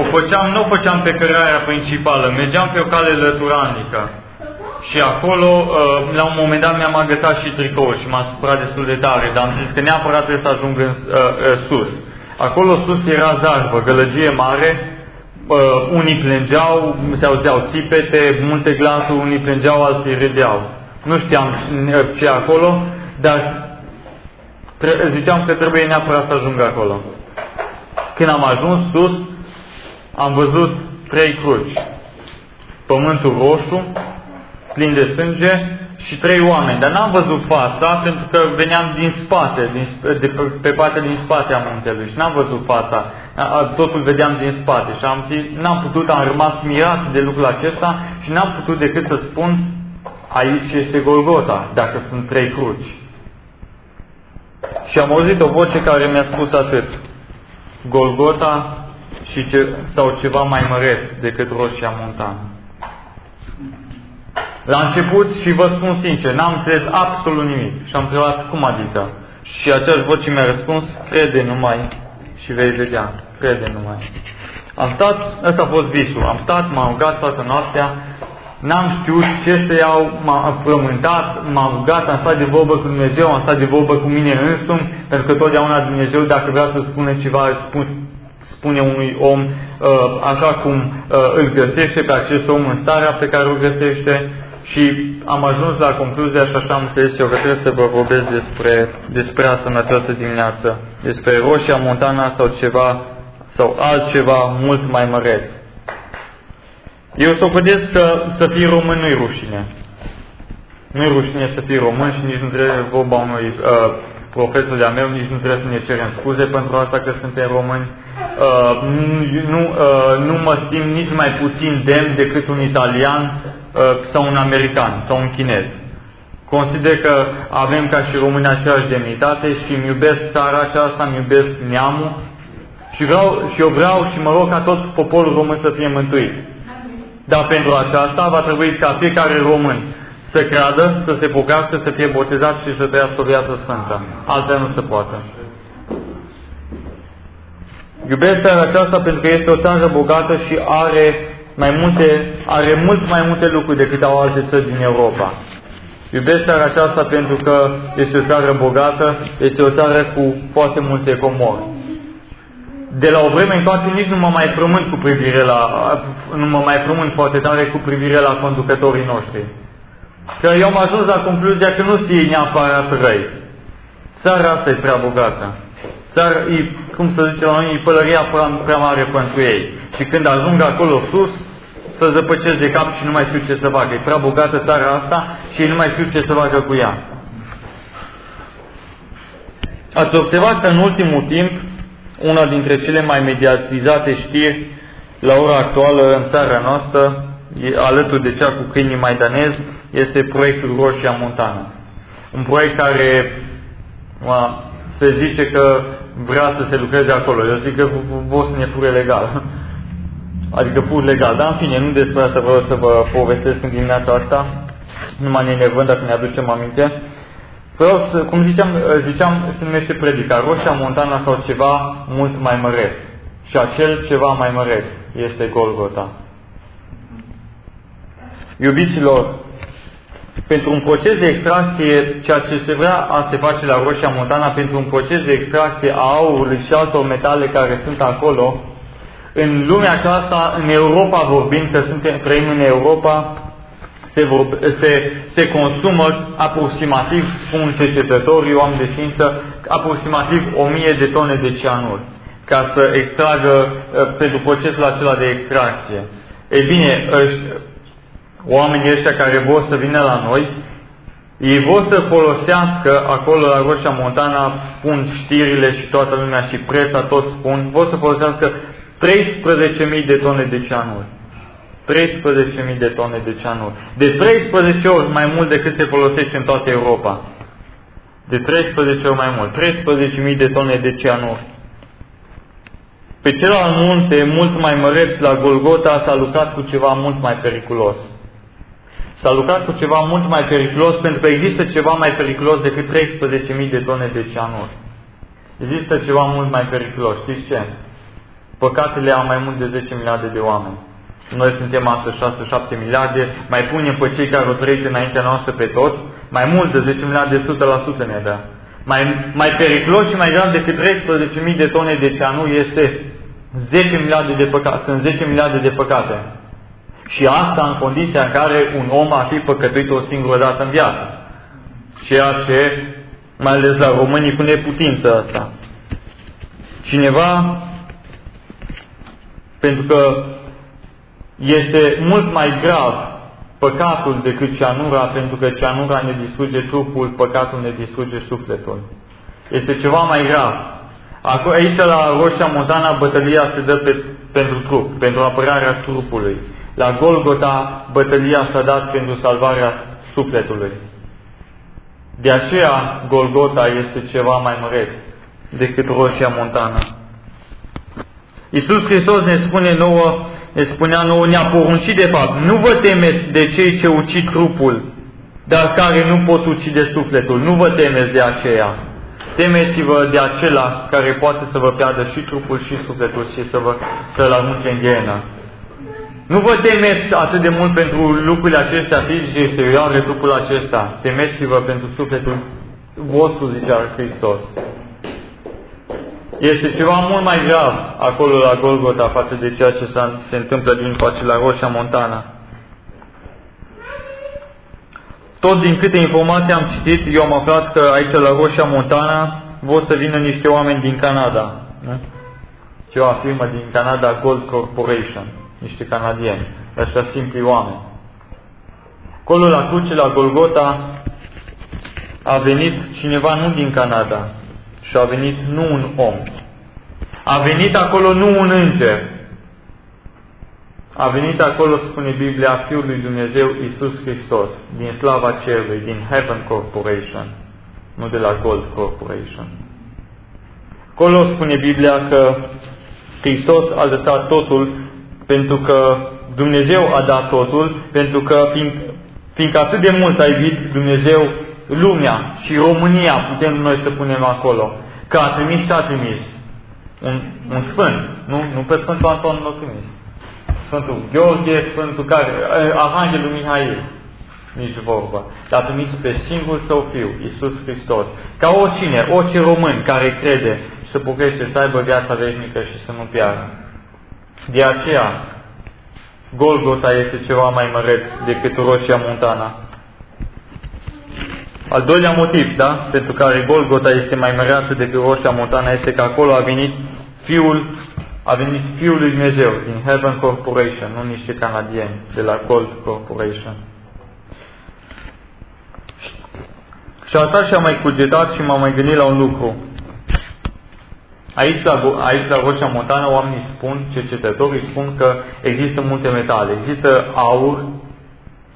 o făceam, nu o făceam pe cărarea principală, mergeam pe o cale lăturanică. Și acolo, uh, la un moment dat, mi-am agățat și tricoul și m-am supărat destul de tare, dar am zis că neapărat trebuie să ajung în uh, uh, sus. Acolo sus era zarvă, gălăgie mare, unii plângeau, se auzeau țipete, multe glasuri, unii plângeau, alții râdeau. Nu știam ce acolo, dar ziceam că trebuie neapărat să ajung acolo. Când am ajuns sus, am văzut trei cruci. Pământul roșu, plin de sânge și trei oameni. Dar n-am văzut fața pentru că veneam din spate, din, de pe, pe partea din spate a muntelui și n-am văzut fața. Totul vedeam din spate și am zis, n-am putut, am rămas mirat de lucrul acesta și n-am putut decât să spun, aici este Golgota, dacă sunt trei cruci. Și am auzit o voce care mi-a spus atât. Golgota și ce, sau ceva mai măreț decât roșia montană. La început, și vă spun sincer, n-am înțeles absolut nimic. Și am întrebat, cum adică? Și aceeași voce mi-a răspuns, crede numai și vei vedea, crede numai. Am stat, ăsta a fost visul, am stat, m-am rugat toată noaptea, n-am știut ce să iau, m-am frământat, m-am rugat, am stat de vorbă cu Dumnezeu, am stat de vorbă cu mine însumi, pentru că totdeauna Dumnezeu, dacă vrea să spune ceva, spun, spune unui om uh, așa cum uh, îl găsește pe acest om în starea pe care o găsește și am ajuns la concluzia și așa am înțeles eu că trebuie să vă vorbesc despre, despre asta în această dimineață, despre roșia montana sau ceva sau altceva mult mai măreț. Eu să o că să fii român nu-i rușine. Nu-i rușine să fii român și nici nu trebuie vorba unui uh, profesor de-a meu, nici nu trebuie să ne cerem scuze pentru asta că suntem români. Uh, nu, uh, nu mă simt nici mai puțin demn decât un italian uh, sau un american sau un chinez. Consider că avem ca și români aceeași demnitate și îmi iubesc țara aceasta, îmi iubesc neamul și, vreau, și eu vreau și mă rog ca tot poporul român să fie mântuit. Dar pentru aceasta va trebui ca fiecare român să creadă, să se pocască, să fie botezat și să trăiască o viață sfântă. Altfel nu se poate. Iubesc țara aceasta pentru că este o țară bogată și are mai multe, are mult mai multe lucruri decât au alte țări din Europa. Iubesc țara aceasta pentru că este o țară bogată, este o țară cu foarte multe comori. De la o vreme încoace nici nu mă mai frământ cu privire la, nu mă mai frământ foarte tare cu privire la conducătorii noștri. Că eu am ajuns la concluzia că nu se iei neapărat răi. Țara asta e prea bogată. Țara, e, cum să zice la noi, e pălăria prea, prea mare pentru ei. Și când ajung acolo sus, să zăpăcesc de cap și nu mai știu ce să facă. E prea bogată țara asta și nu mai știu ce să facă cu ea. Ați observat că în ultimul timp, una dintre cele mai mediatizate știri la ora actuală în țara noastră, alături de cea cu câinii maidanezi, este proiectul Roșia Montană. Un proiect care ma, se zice că vrea să se lucreze acolo. Eu zic că vor să ne fure legal. Adică pur legal. Dar în fine, nu despre asta vreau să vă povestesc în dimineața asta. Numai ne nevând dacă ne aducem aminte. Vreau să, cum ziceam, ziceam, se numește predica. Roșia Montana sau ceva mult mai măreț. Și acel ceva mai măreț este Golgota. Iubiților, pentru un proces de extracție, ceea ce se vrea a se face la Roșia Montana, pentru un proces de extracție a aurului și altor metale care sunt acolo, în lumea aceasta, în Europa vorbind, că suntem, trăim în Europa, se, vorbe, se, se consumă aproximativ, spun cercetătorii, oameni de știință, aproximativ 1000 de tone de cianuri ca să extragă uh, pentru procesul acela de extracție. Ei bine, oamenii ăștia care vor să vină la noi, ei vor să folosească acolo la Roșia Montana, spun știrile și toată lumea și presa, tot spun, vor să folosească 13.000 de tone de cianuri. 13.000 de tone de cianuri. De 13 ori mai mult decât se folosește în toată Europa. De 13 ori mai mult. 13.000 de tone de cianuri. Pe celălalt munte, mult mai măreț, la Golgota, s-a lucrat cu ceva mult mai periculos. S-a lucrat cu ceva mult mai periculos pentru că există ceva mai periculos decât 13.000 de tone de cianuri. Există ceva mult mai periculos. Știți ce? Păcatele au mai mult de 10 miliarde de oameni. Noi suntem astăzi 6-7 miliarde, mai punem pe cei care au trăit înaintea noastră pe toți, mai mult de 10 miliarde, 100% ne da. Mai, mai periculos și mai grav decât 13.000 de tone de cianuri este 10 miliarde de păcate. Sunt 10 miliarde de păcate. Și asta în condiția în care un om ar fi păcătuit o singură dată în viață. Ceea ce, mai ales la românii, cu neputință asta. Cineva, pentru că este mult mai grav păcatul decât ceanura, pentru că ceanura ne distruge trupul, păcatul ne distruge sufletul. Este ceva mai grav. Aici, la Roșia Montana, bătălia se dă pe, pentru trup, pentru apărarea trupului. La Golgota, bătălia s-a dat pentru salvarea sufletului. De aceea, Golgota este ceva mai măreț decât Roșia Montană. Iisus Hristos ne spune nouă, ne spunea nouă, ne-a poruncit de fapt, nu vă temeți de cei ce ucid trupul, dar care nu pot ucide sufletul. Nu vă temeți de aceea. Temeți-vă de acela care poate să vă piardă și trupul și sufletul și să vă să-l arunce în ghenă. Nu vă temeți atât de mult pentru lucrurile acestea fizice exterioare, trupul acesta. Temeți-vă pentru sufletul vostru, zicea Hristos. Este ceva mult mai grav acolo la Golgota față de ceea ce se întâmplă din face la Roșia Montana. tot din câte informații am citit, eu am aflat că aici la Roșia Montana vor să vină niște oameni din Canada. Nu? Ceva firmă din Canada, Gold Corporation, niște canadieni, așa simpli oameni. Acolo la cruce, la Golgota, a venit cineva nu din Canada și a venit nu un om. A venit acolo nu un înger. A venit acolo, spune Biblia, Fiul lui Dumnezeu, Isus Hristos, din slava cerului, din Heaven Corporation, nu de la Gold Corporation. Acolo spune Biblia că Hristos a lăsat totul pentru că Dumnezeu a dat totul, pentru că fiind, fiindcă atât de mult a iubit Dumnezeu lumea și România, putem noi să punem acolo, că a trimis și a trimis un, un sfânt, nu? Nu pe Sfântul Anton l-a trimis. Sfântul Gheorghe, Sfântul care, Arhanghelul Mihail, nici vorba. Dar a trimis pe singur său fiu, Isus Hristos. Ca oricine, orice român care crede și să pocăiește să aibă viața veșnică și să nu piară. De aceea, Golgota este ceva mai măreț decât Roșia Montana. Al doilea motiv, da, pentru care Golgota este mai măreață decât Roșia Montana este că acolo a venit Fiul, a venit Fiul lui Dumnezeu din Heaven Corporation, nu niște canadieni de la Gold Corporation. Și asta și-a mai cugetat și m-am mai gândit la un lucru. Aici la, aici la Roșia Montană oamenii spun, cercetătorii spun că există multe metale. Există aur,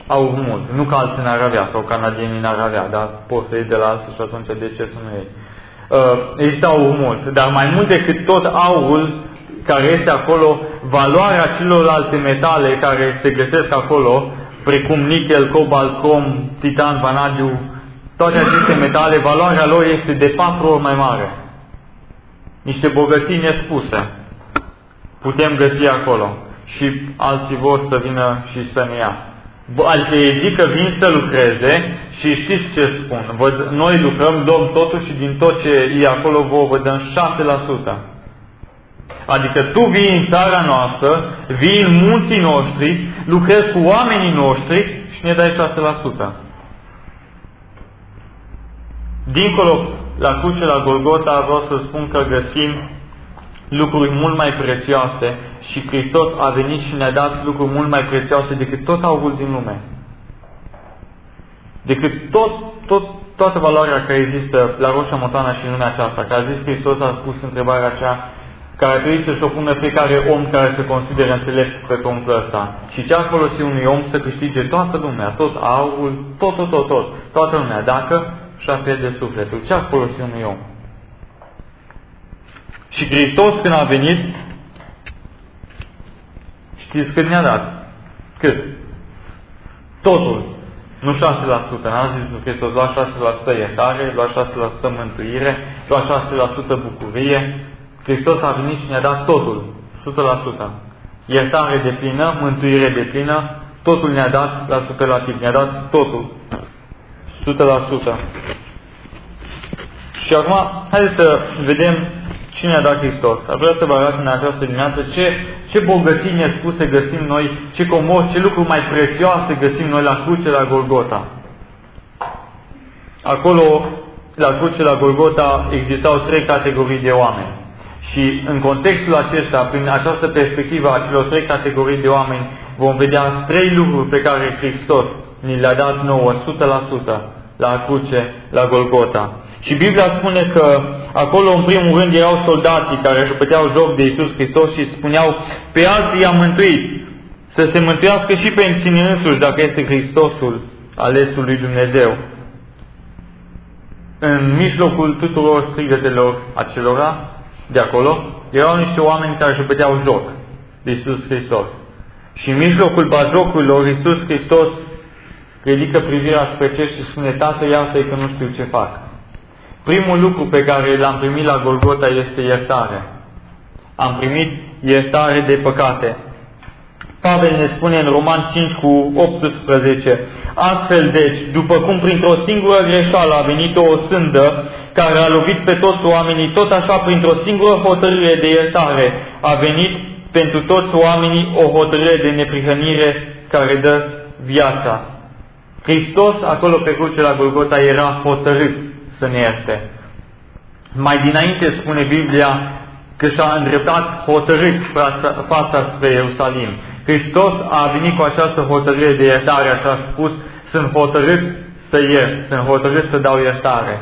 aur mult. Nu că alții n-ar avea sau canadienii n-ar avea, dar poți să iei de la alții și atunci de ce să nu iei? Uh, există aur mult, dar mai mult decât tot aurul care este acolo, valoarea celorlalte metale care se găsesc acolo, precum nichel, cobalt, crom, titan, vanadiu, toate aceste metale, valoarea lor este de patru ori mai mare. Niște bogății nespuse putem găsi acolo și alții vor să vină și să ne ia. Adică ei zic că vin să lucreze și știți ce spun. Vă, noi lucrăm, luăm totul și din tot ce e acolo vă, vă dăm 6%. Adică tu vii în țara noastră, vii în munții noștri, lucrezi cu oamenii noștri și ne dai 6%. Dincolo, la cruce, la Golgota, vreau să spun că găsim lucruri mult mai prețioase și Hristos a venit și ne-a dat lucruri mult mai prețioase decât tot aurul din lume. Decât tot, tot, toată valoarea care există la Roșia Montana și în lumea aceasta. Că a zis Hristos a spus întrebarea aceea care ar trebui să-și o pună fiecare om care se consideră înțelept pe pământul ăsta. Și ce ar folosi unui om să câștige toată lumea, tot aurul, tot, tot, tot, tot, toată lumea, dacă și-a pierde sufletul. Ce ar folosi unui om? Și Hristos când a venit, știți cât ne-a dat? Cât? Totul. Nu 6%. N-a zis Hristos, lua 6% iertare, lua 6% mântuire, lua 6% bucurie. Hristos a venit și ne-a dat totul. 100%. Iertare de plină, mântuire de plină, totul ne-a dat la superlativ. Ne-a dat totul. 100%. Și acum, haideți să vedem Cine a dat Hristos? A vrea să vă arăt în această dimineață ce, ce bogății nespuse găsim noi, ce comori, ce lucruri mai prețioase găsim noi la cruce, la Golgota. Acolo, la cruce, la Golgota, existau trei categorii de oameni. Și în contextul acesta, prin această perspectivă a celor trei categorii de oameni, vom vedea trei lucruri pe care Hristos ni le-a dat nouă, 100% la cruce, la Golgota. Și Biblia spune că acolo în primul rând erau soldații care își puteau joc de Isus Hristos și spuneau pe alții i-a mântuit. Să se mântuiască și pe sine însuși dacă este Hristosul alesul lui Dumnezeu. În mijlocul tuturor strigătelor acelora de acolo erau niște oameni care își puteau joc de Isus Hristos. Și în mijlocul bajocurilor Isus Hristos ridică privirea spre cer și spune, Tată, iartă că nu știu ce fac. Primul lucru pe care l-am primit la Golgota este iertare. Am primit iertare de păcate. Pavel ne spune în Roman 5 cu 18, astfel deci, după cum printr-o singură greșeală a venit o sândă care a lovit pe toți oamenii, tot așa printr-o singură hotărâre de iertare a venit pentru toți oamenii o hotărâre de neprihănire care dă viața. Hristos, acolo pe cruce la Golgota, era hotărât să ne ierte. Mai dinainte spune Biblia că și-a îndreptat hotărât fața, fața spre Ierusalim. Hristos a venit cu această hotărâre de iertare și a spus, sunt hotărât să iert, sunt hotărât să dau iertare.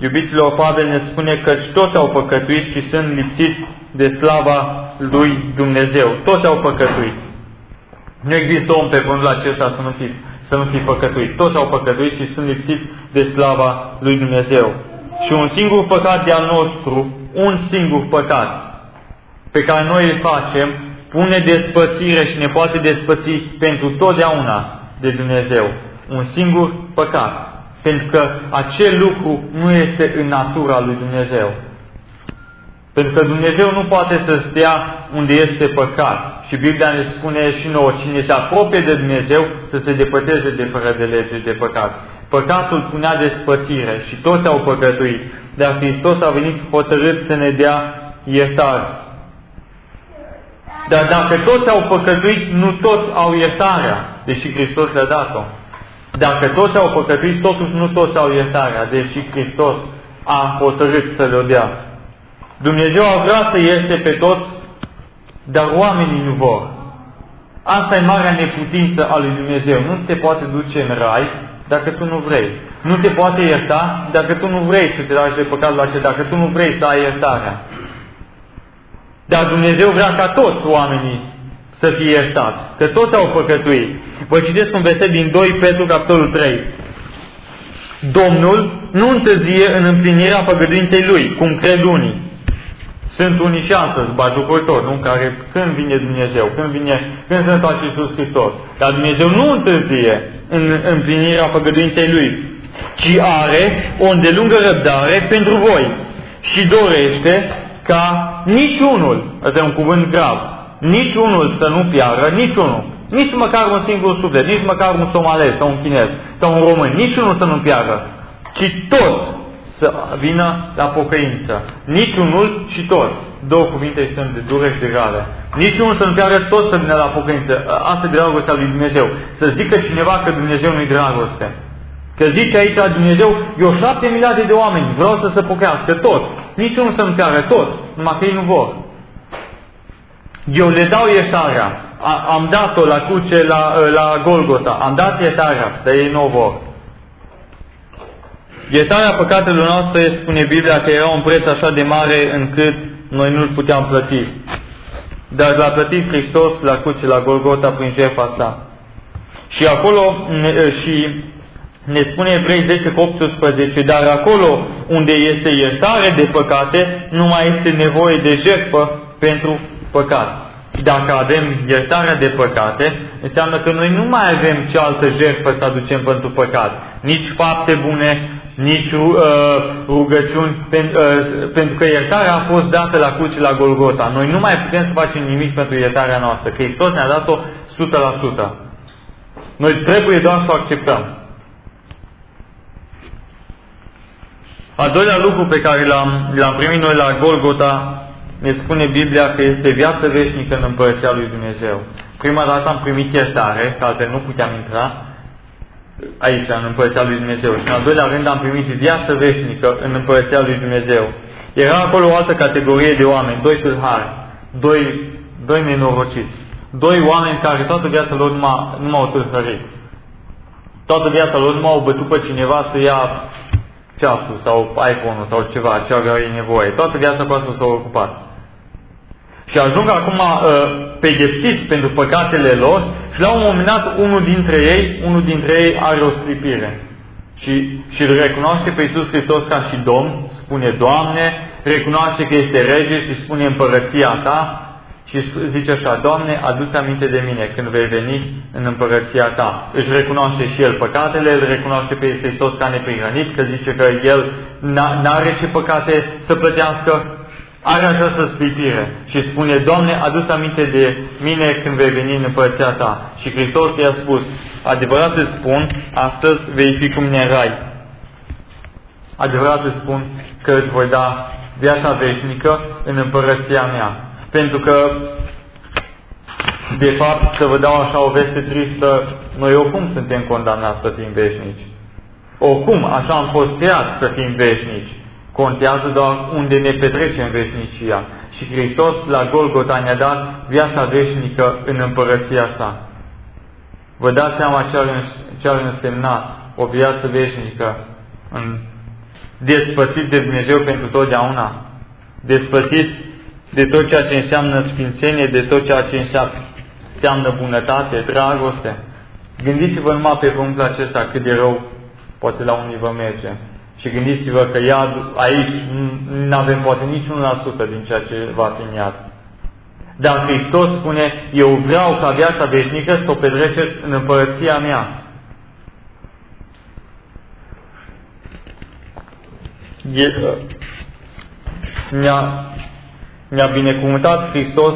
Iubiților, Pavel ne spune că toți au păcătuit și sunt lipsiți de slava lui Dumnezeu. Toți au păcătuit. Nu există om pe pământul acesta să nu fi, să nu fi păcătuit. Toți au păcătuit și sunt lipsiți de slava lui Dumnezeu. Și un singur păcat de al nostru, un singur păcat pe care noi îl facem, pune despățire și ne poate despăți pentru totdeauna de Dumnezeu. Un singur păcat. Pentru că acel lucru nu este în natura lui Dumnezeu. Pentru că Dumnezeu nu poate să stea unde este păcat. Și Biblia ne spune și nouă, cine se apropie de Dumnezeu să se depăteze de fără de lege, de păcat. Păcatul punea despățire și toți au păcătuit. Dar Hristos a venit hotărât să ne dea iertare. Dar dacă toți au păcătuit, nu toți au iertarea, deși Hristos le-a dat-o. Dacă toți au păcătuit, totuși nu toți au iertarea, deși Hristos a hotărât să le dea. Dumnezeu a vrea să ierte pe toți, dar oamenii nu vor. Asta e marea neputință a lui Dumnezeu. Nu te poate duce în rai dacă tu nu vrei. Nu te poate ierta dacă tu nu vrei să te lași de păcatul acesta, dacă tu nu vrei să ai iertarea. Dar Dumnezeu vrea ca toți oamenii să fie iertați, că toți au păcătuit. Vă citesc un verset din 2 Petru, capitolul 3. Domnul nu întârzie în împlinirea făgăduinței Lui, cum cred unii. Sunt unii și astăzi bajucători, nu? Care când vine Dumnezeu, când vine, când se întoarce Iisus Hristos. Dar Dumnezeu nu întârzie în împlinirea făgăduinței Lui, ci are o îndelungă răbdare pentru voi și dorește ca niciunul, ăsta e un cuvânt grav, niciunul să nu piară, niciunul, nici măcar un singur suflet, nici măcar un somalez sau un chinez sau un român, niciunul să nu piară, ci toți să vină la pocăință. Niciunul și toți. Două cuvinte sunt de dure și de grave. Niciunul să nu piară tot să vină la pocăință. Asta e dragostea lui Dumnezeu. Să zică cineva că Dumnezeu nu-i dragoste. Că zice aici Dumnezeu, eu șapte miliarde de oameni, vreau să se pocăiască tot. Niciunul să nu piară tot, numai că ei nu vor. Eu le dau iertarea. am dat-o la cruce, la, la Golgota. Am dat iertarea, dar ei nu o vor. Iertarea păcatelor noastre, spune Biblia, că era un preț așa de mare încât noi nu-l puteam plăti. Dar l-a plătit Hristos la cruce, la Golgota, prin jertfa sa. Și acolo, și ne spune Evrei 10 cu 18, dar acolo unde este iertare de păcate, nu mai este nevoie de jertfă pentru păcat. Dacă avem iertarea de păcate, înseamnă că noi nu mai avem ce altă jertfă să aducem pentru păcat. Nici fapte bune, nici uh, rugăciuni, pen, uh, pentru că iertarea a fost dată la cruce la Golgota. Noi nu mai putem să facem nimic pentru iertarea noastră, că Hristos ne-a dat-o 100%. Noi trebuie doar să o acceptăm. Al doilea lucru pe care l-am, l-am primit noi la Golgota, ne spune Biblia că este viață veșnică în Împărăția lui Dumnezeu. Prima dată am primit iertare, că altfel nu puteam intra aici, în Împărăția lui Dumnezeu. Și în al doilea rând am primit viață veșnică în Împărăția lui Dumnezeu. Era acolo o altă categorie de oameni, doi tâlhari, doi, doi nenorociți, doi oameni care toată viața lor nu m-au tâlhărit. Toată viața lor nu m-au bătut pe cineva să ia ceasul sau iPhone-ul sau ceva, ce aveau ei nevoie. Toată viața cu asta s-au ocupat. Și ajung acum uh, pedepsiți pentru păcatele lor și la un moment dat unul dintre ei, unul dintre ei are o slipire. Și, și îl recunoaște pe Iisus Hristos ca și Domn, spune Doamne, recunoaște că este rege și spune împărăția ta și zice așa, Doamne, adu-ți aminte de mine când vei veni în împărăția ta. Își recunoaște și el păcatele, îl recunoaște pe Hristos ca neprihănit, că zice că el n-are ce păcate să plătească, are această spitire și spune, Doamne, adu-ți aminte de mine când vei veni în împărăția ta. Și Hristos i-a spus, adevărat îți spun, astăzi vei fi cu mine în rai. Adevărat îți spun că îți voi da viața veșnică în împărăția mea. Pentru că de fapt, să vă dau așa o veste tristă, noi oricum suntem condamnați să fim veșnici. Oricum, așa am fost creați să fim veșnici. Contează doar unde ne petrecem veșnicia. Și Hristos la Golgota ne-a dat viața veșnică în împărăția sa. Vă dați seama ce ar, ce ar însemna o viață veșnică în despățit de Dumnezeu pentru totdeauna, despățiți de tot ceea ce înseamnă sfințenie, de tot ceea ce înseamnă bunătate, dragoste. Gândiți-vă numai pe punctul acesta cât de rău poate la unii vă merge. Și gândiți-vă că iad, aici nu avem poate nici 1% din ceea ce va fi în iad. Dar Hristos spune, eu vreau ca viața veșnică să o petreceți în împărăția mea. ne-a, ne-a binecuvântat Hristos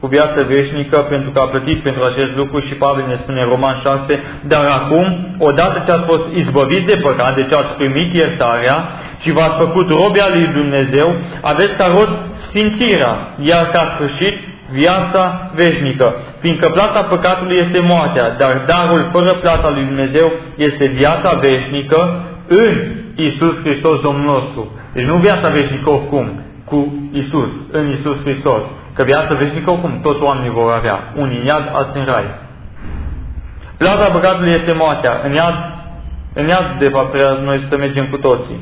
cu viață veșnică pentru că a plătit pentru acest lucru și Pavel ne spune în Roman 6, dar acum, odată ce ați fost izbăviți de păcat, deci ați primit iertarea și v-ați făcut robia lui Dumnezeu, aveți ca rod sfințirea, iar ca sfârșit viața veșnică, fiindcă plata păcatului este moartea, dar darul fără plata lui Dumnezeu este viața veșnică în Isus Hristos Domnul nostru. Deci nu viața veșnică oricum, cu Isus, în Isus Hristos. Că viața veșnică oricum toți oamenii vor avea. Unii în iad, alții în rai. Plata păcatului este moartea. În iad, în iad de fapt, trebuie noi să mergem cu toții.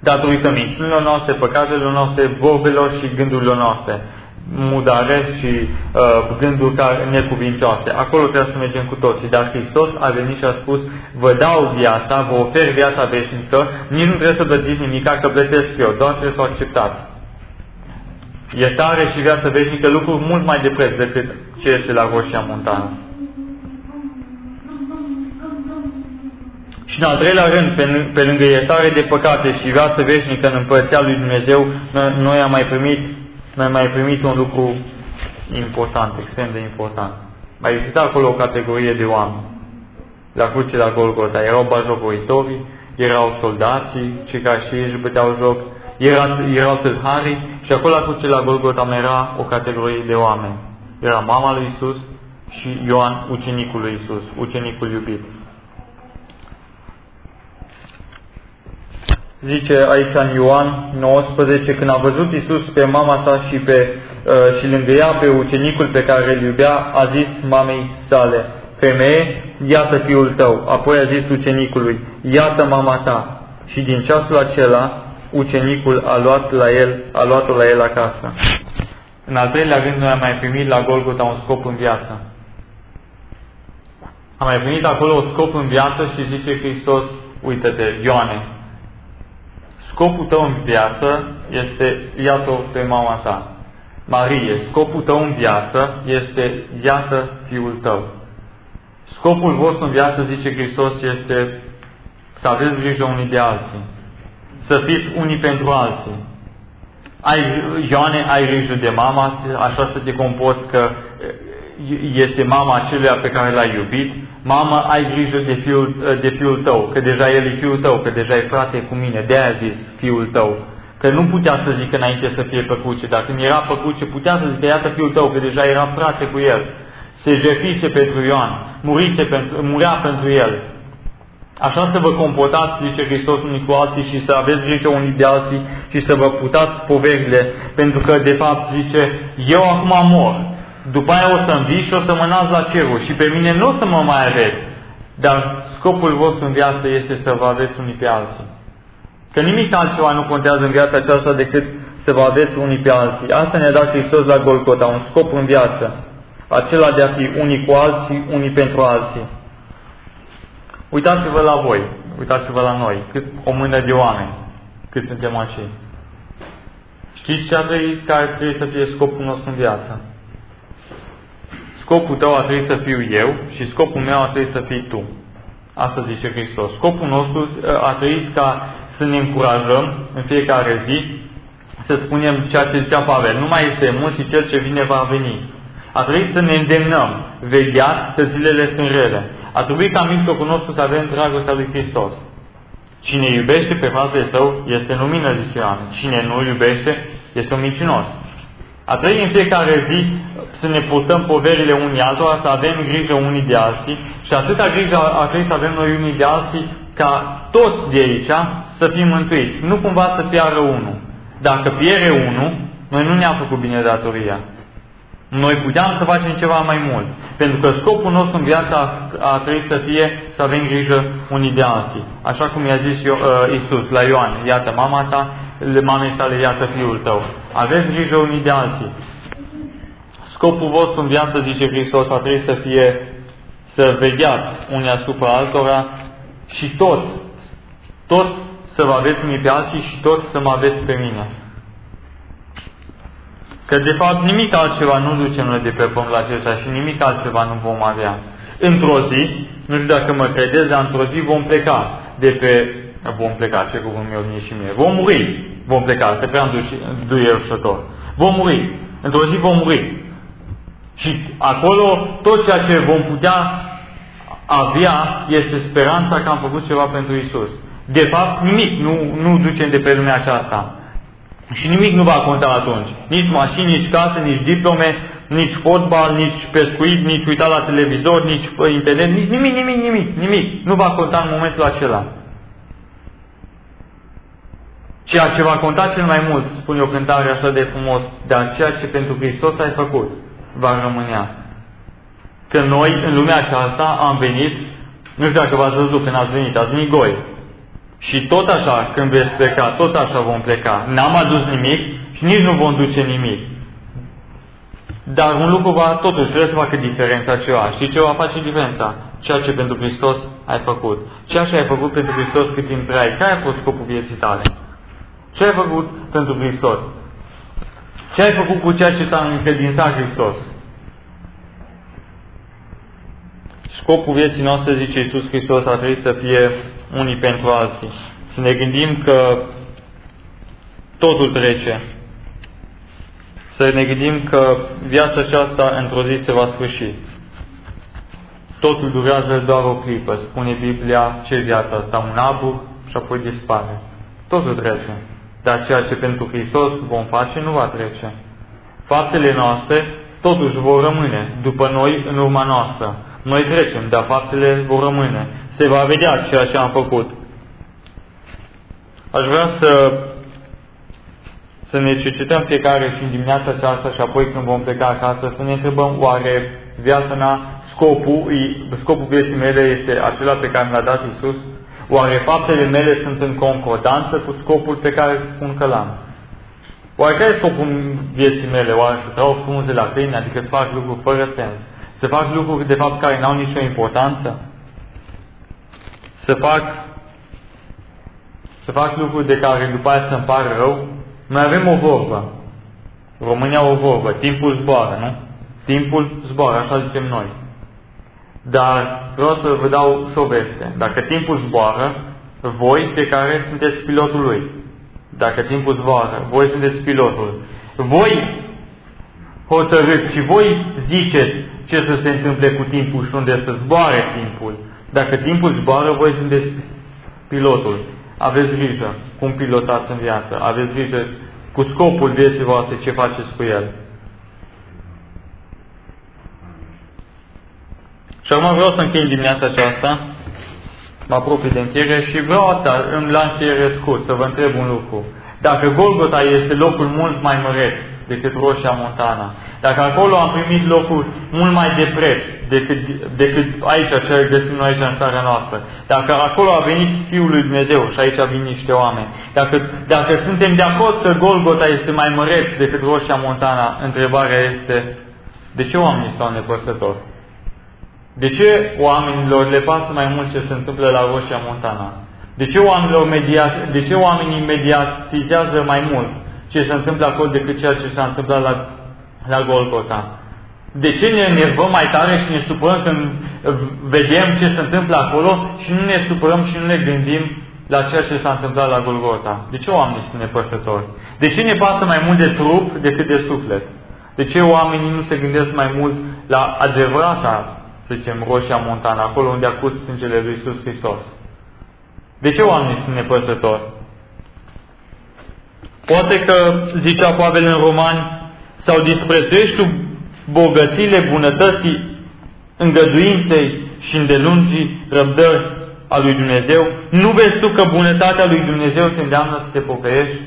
Datorită minciunilor noastre, păcatelor noastre, vorbelor și gândurilor noastre mudare și uh, gânduri care necuvincioase. Acolo trebuie să mergem cu toții. Dar Hristos a venit și a spus, vă dau viața, vă ofer viața veșnică, nici nu trebuie să plătiți nimic, că plătesc eu, doar trebuie să o acceptați. Iertare și viață veșnică, lucruri mult mai de preț decât ce este la Roșia Montană. Și în al treilea rând, pe, pe lângă iertare de păcate și viață veșnică în împărăția lui Dumnezeu, noi am mai primit noi mai primit un lucru important, extrem de important. Mai exista acolo o categorie de oameni. La cruce la Golgota erau bajocoritorii, erau soldații, cei care și ei își băteau joc, erau, erau tâlharii și acolo la cruce la Golgota mai era o categorie de oameni. Era mama lui Isus și Ioan, ucenicul lui Isus, ucenicul iubit. zice aici în Ioan 19, când a văzut Isus pe mama sa și, pe, uh, și lângă ea pe ucenicul pe care îl iubea, a zis mamei sale, femeie, iată fiul tău. Apoi a zis ucenicului, iată mama ta. Și din ceasul acela, ucenicul a luat la el, a luat-o la el acasă. În al treilea rând, noi am mai primit la Golgota un scop în viață. Am mai primit acolo un scop în viață și zice Hristos, uite-te, Ioane, Scopul tău în viață este iată pe mama ta. Marie, scopul tău în viață este iată fiul tău. Scopul vostru în viață, zice Hristos, este să aveți grijă unii de alții. Să fiți unii pentru alții. Ai, Ioane, ai grijă de mama, așa să te comporți că este mama aceluia pe care l-ai iubit, mamă, ai grijă de fiul, de fiul tău, că deja el e fiul tău, că deja e frate cu mine, de aia zis fiul tău. Că nu putea să zică înainte să fie păcuce, dar când era păcuce, putea să zică, iată fiul tău, că deja era frate cu el. Se jertfise pentru Ioan, murise pentru, murea pentru el. Așa să vă comportați, zice Hristos, unii cu alții și să aveți grijă unii de alții și să vă putați poverile, pentru că, de fapt, zice, eu acum mor, după aia o să învii și o să mă la cerul și pe mine nu o să mă mai aveți. Dar scopul vostru în viață este să vă aveți unii pe alții. Că nimic altceva nu contează în viața aceasta decât să vă aveți unii pe alții. Asta ne-a dat Hristos la Golgota, un scop în viață. Acela de a fi unii cu alții, unii pentru alții. Uitați-vă la voi, uitați-vă la noi, cât o mână de oameni, cât suntem așa. Știți ce a trăit care trebuie să fie scopul nostru în viață? Scopul tău a trebuit să fiu eu și scopul meu a trebuit să fii tu. Asta zice Hristos. Scopul nostru a trebuit ca să ne încurajăm în fiecare zi să spunem ceea ce zicea Pavel. Nu mai este mult și cel ce vine va veni. A trebuit să ne îndemnăm. Vegheați că zilele sunt rele. A trebuit ca mijlocul nostru să avem dragostea lui Hristos. Cine iubește pe fratele său este lumină, zice Ioan. Cine nu iubește este un mincinos. A trăi în fiecare zi să ne purtăm poverile unii altora, să avem grijă unii de alții și atâta grijă ar trebui să avem noi unii de alții ca toți de aici să fim mântuiți. Nu cumva să piară unul. Dacă piere unul, noi nu ne-am făcut bine datoria. Noi puteam să facem ceva mai mult. Pentru că scopul nostru în viață a trebuit să fie să avem grijă unii de alții. Așa cum i-a zis eu, uh, Isus la Ioan, iată mama ta, mamei sale, iată fiul tău. Aveți grijă unii de alții. Scopul vostru în viață, zice Hristos, a trebuit să fie să vegheați unii asupra altora și toți, toți să vă aveți unii pe alții și toți să mă aveți pe mine. Că de fapt nimic altceva nu ducem noi de pe pământ la acesta și nimic altceva nu vom avea. Într-o zi, nu știu dacă mă credeți, dar într-o zi vom pleca de pe... Vom pleca, ce cuvânt mi-o vine și mie. Vom muri. Vom pleca, este prea înduierșător. Vom muri. Într-o zi vom muri. Și acolo tot ceea ce vom putea avea este speranța că am făcut ceva pentru Isus. De fapt, nimic nu, nu ducem de pe lumea aceasta. Și nimic nu va conta atunci. Nici mașini, nici case, nici diplome, nici fotbal, nici pescuit, nici uitat la televizor, nici pe internet, nici nimic, nimic, nimic, nimic. Nu va conta în momentul acela. Ceea ce va conta cel mai mult, spune o cântare așa de frumos, dar ceea ce pentru Hristos ai făcut, va rămânea. Că noi, în lumea aceasta, am venit, nu știu dacă v-ați văzut când ați venit, ați venit goi. Și tot așa, când veți pleca, tot așa vom pleca. N-am adus nimic și nici nu vom duce nimic. Dar un lucru va, totuși, trebuie să facă diferența ceva. Și ce va face diferența? Ceea ce pentru Hristos ai făcut. Ceea ce ai făcut pentru Hristos cât timp trăi. Care a fost scopul vieții tale? Ce ai făcut pentru Hristos? Ce ai făcut cu ceea ce ți-a încredințat Hristos? Scopul vieții noastre, zice Iisus Hristos, ar trebui să fie unii pentru alții. Să ne gândim că totul trece. Să ne gândim că viața aceasta într-o zi se va sfârși. Totul durează doar o clipă. Spune Biblia ce viața asta, un abur și apoi dispare. Totul trece. Dar ceea ce pentru Hristos vom face nu va trece. Faptele noastre totuși vor rămâne după noi în urma noastră. Noi trecem, dar faptele vor rămâne se va vedea ceea ce am făcut. Aș vrea să, să ne cercetăm fiecare și în dimineața aceasta și apoi când vom pleca acasă să ne întrebăm oare viața mea, scopul, scopul vieții mele este acela pe care mi l-a dat Isus? Oare faptele mele sunt în concordanță cu scopul pe care spun că l-am? Oare care e scopul vieții mele? Oare să trau frunze la câini, adică să fac lucruri fără sens? Să fac lucruri de fapt care n-au nicio importanță? Să fac, să fac lucruri de care după aia să-mi pară rău, noi avem o vorbă. România o vorbă. Timpul zboară, nu? Timpul zboară, așa zicem noi. Dar vreau să vă dau și o veste. Dacă timpul zboară, voi pe care sunteți pilotul lui. Dacă timpul zboară, voi sunteți pilotul. Voi hotărâți și voi ziceți ce să se întâmple cu timpul și unde să zboare timpul. Dacă timpul zboară, voi sunteți pilotul. Aveți grijă cum pilotați în viață. Aveți grijă cu scopul vieții voastre ce faceți cu el. Și acum vreau să închei dimineața aceasta, mă apropii de încheiere și vreau asta, în la încheiere scurt, să vă întreb un lucru. Dacă Golgota este locul mult mai măreț decât Roșia Montana, dacă acolo am primit locuri mult mai de preț decât, decât aici, ce găsim noi aici în țara noastră, dacă acolo a venit Fiul lui Dumnezeu și aici vin niște oameni, dacă, dacă suntem de acord că Golgota este mai măreț decât Roșia Montana, întrebarea este de ce oamenii stau nepăsători? De ce oamenilor le pasă mai mult ce se întâmplă la Roșia Montana? De ce, oamenilor media, de ce oamenii mediatizează mai mult ce se întâmplă acolo decât ceea ce s-a întâmplat la la Golgota. De ce ne enervăm mai tare și ne supărăm când vedem ce se întâmplă acolo și nu ne supărăm și nu ne gândim la ceea ce s-a întâmplat la Golgota? De ce oamenii sunt nepăsători? De ce ne pasă mai mult de trup decât de suflet? De ce oamenii nu se gândesc mai mult la adevărata, să zicem, Roșia Montana, acolo unde a curs sângele lui Iisus Hristos? De ce oamenii sunt nepăsători? Poate că, zicea Pavel în Romani, Sau disprețuiești tu bogățiile bunătății, îngăduinței și îndelungii răbdări a lui Dumnezeu? Nu vezi tu că bunătatea lui Dumnezeu te îndeamnă să te pocăiești?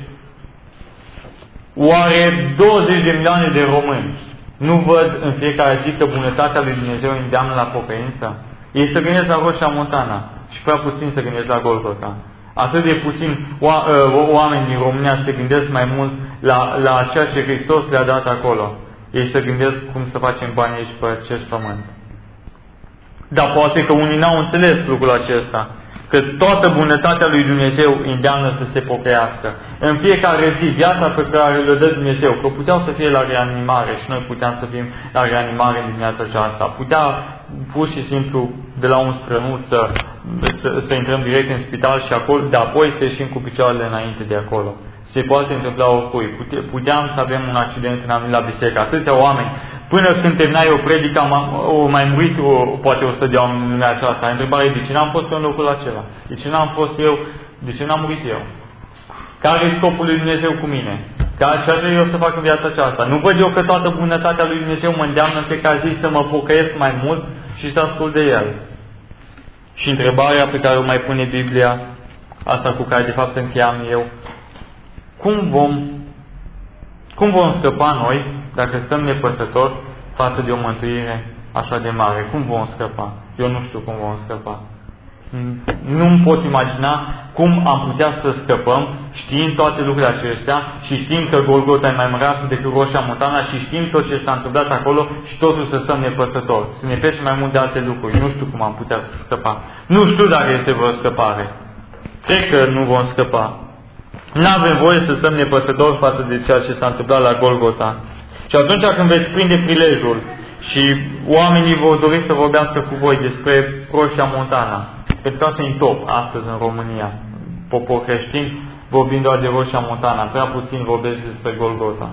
Oare 20 de milioane de români nu văd în fiecare zi că bunătatea lui Dumnezeu îndeamnă la pocăință? Ei se gândesc la Roșia Montana și prea puțin se gândesc la Golgota. Atât de puțin ă, oameni din România se gândesc mai mult la, la ceea ce Hristos le-a dat acolo. Ei se gândesc cum să facem bani aici pe acest pământ. Dar poate că unii n-au înțeles lucrul acesta că toată bunătatea lui Dumnezeu îndeamnă să se pocăiască. În fiecare zi, viața pe care le dă Dumnezeu, că puteau să fie la reanimare și noi puteam să fim la reanimare în dimineața aceasta, putea pur și simplu de la un strănut să, să, să intrăm direct în spital și acolo, de apoi să ieșim cu picioarele înainte de acolo. Se poate întâmpla oricui. Puteam să avem un accident când am venit la biserică. Atâția oameni Până când terminai o predică, am, o mai murit o, poate o să dea în lumea aceasta. Întrebarea e de ce n-am fost eu în locul acela? De ce n-am fost eu? De ce n-am murit eu? Care e scopul lui Dumnezeu cu mine? Ca ce ar eu să fac în viața aceasta? Nu văd eu că toată bunătatea lui Dumnezeu mă îndeamnă în fiecare zi să mă pocăiesc mai mult și să ascult de El. Și întrebarea pe care o mai pune Biblia, asta cu care de fapt încheiam eu, cum vom, cum vom scăpa noi dacă stăm nepăsători față de o mântuire așa de mare. Cum vom scăpa? Eu nu știu cum vom scăpa. Nu-mi pot imagina cum am putea să scăpăm știind toate lucrurile acestea și știm că Golgota e mai mare decât Roșia Montana și știm tot ce s-a întâmplat acolo și totul să stăm nepăsători. Să ne pește mai mult de alte lucruri. Nu știu cum am putea să scăpa. Nu știu dacă este vreo scăpare. Cred că nu vom scăpa. Nu avem voie să stăm nepăsători față de ceea ce s-a întâmplat la Golgota. Și atunci când veți prinde prilejul și oamenii vor dori să vorbească cu voi despre Roșia Montana, pentru că asta e top astăzi în România, popor creștin, vorbind doar de Roșia Montana, prea puțin vorbesc despre Golgota.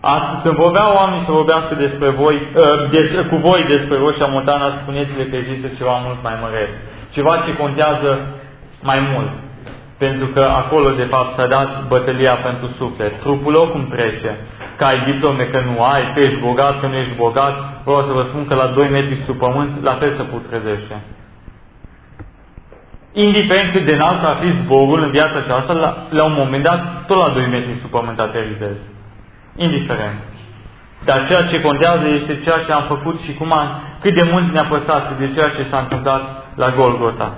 Astăzi, când vorbeau oamenii să vorbească despre voi, uh, des, cu voi despre Roșia Montana, spuneți-le că există ceva mult mai măreț. Ceva ce contează mai mult. Pentru că acolo, de fapt, s-a dat bătălia pentru suflet. Trupul oricum trece, că ai diplome, că nu ai, că ești bogat, că nu ești bogat, vreau să vă spun că la 2 metri sub pământ la fel se putrezește. Indiferent cât de înalt ar fi zborul în viața aceasta, la, la un moment dat, tot la 2 metri sub pământ aterizezi. Indiferent. Dar ceea ce contează este ceea ce am făcut și cum am, cât de mult ne-a păsat de ceea ce s-a întâmplat la Golgota.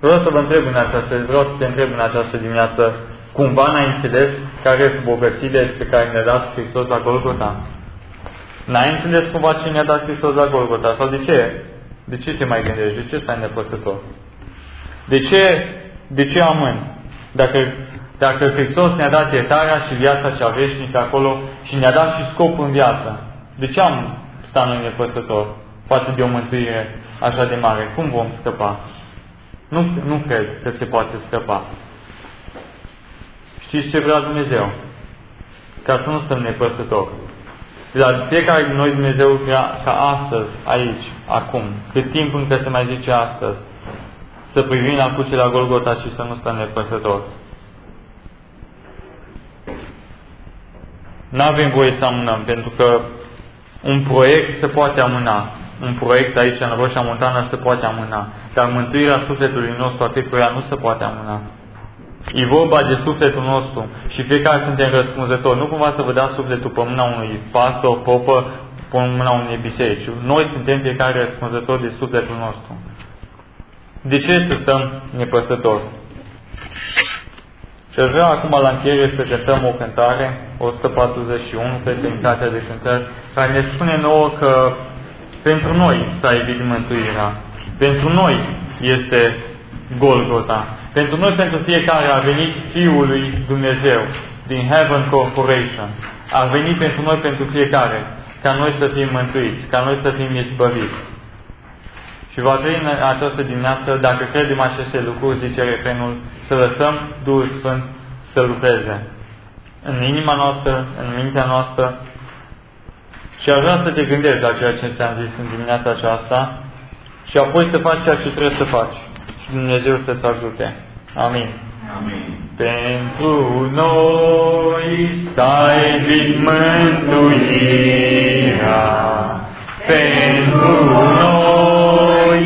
Vreau să vă întreb în această, vreau să te întreb în această dimineață, Cumva n-ai înțeles care sunt bogățile pe care ne-a dat Hristos la Golgota? N-ai înțeles cumva ce ne-a dat Hristos la Golgota? Sau de ce? De ce te mai gândești? De ce stai nepăsător? De ce, de ce amân? Dacă, dacă Hristos ne-a dat iertarea și viața cea veșnică acolo și ne-a dat și scop în viață, de ce am stat noi nepăsător față de o mântuire așa de mare? Cum vom scăpa? Nu, nu cred că se poate scăpa. Știți ce vrea Dumnezeu? Ca să nu stăm nepăsători. Dar fiecare din noi Dumnezeu vrea ca astăzi, aici, acum, cât timp încă se mai zice astăzi, să privim la cruce la Golgota și să nu stăm nepăsători. Nu avem voie să amânăm, pentru că un proiect se poate amâna. Un proiect aici în Roșia Montană se poate amâna. Dar mântuirea sufletului nostru, atât cu ea, nu se poate amâna. E vorba de sufletul nostru și fiecare suntem răspunzători. Nu cumva să vă dați sufletul pe mâna unui pastor, popă, pe mâna unei biserici. Noi suntem fiecare răspunzători de sufletul nostru. De ce să stăm nepăsători? Și aș vrea acum la încheiere să cântăm o cântare, 141, pe Trinitatea de cântări, care ne spune nouă că pentru noi s-a evit mântuirea. Pentru noi este Golgota. Pentru noi, pentru fiecare, a venit Fiul lui Dumnezeu din Heaven Corporation. A venit pentru noi, pentru fiecare, ca noi să fim mântuiți, ca noi să fim izbăviți. Și va trăi în această dimineață, dacă credem aceste lucruri, zice refrenul, să lăsăm Duhul Sfânt să lucreze în inima noastră, în mintea noastră. Și aș vrea să te gândești la ceea ce ți-am zis în dimineața aceasta și apoi să faci ceea ce trebuie să faci. Și Dumnezeu să-ți ajute. Amin. Amin. Pentru noi stai din mântuirea, pentru noi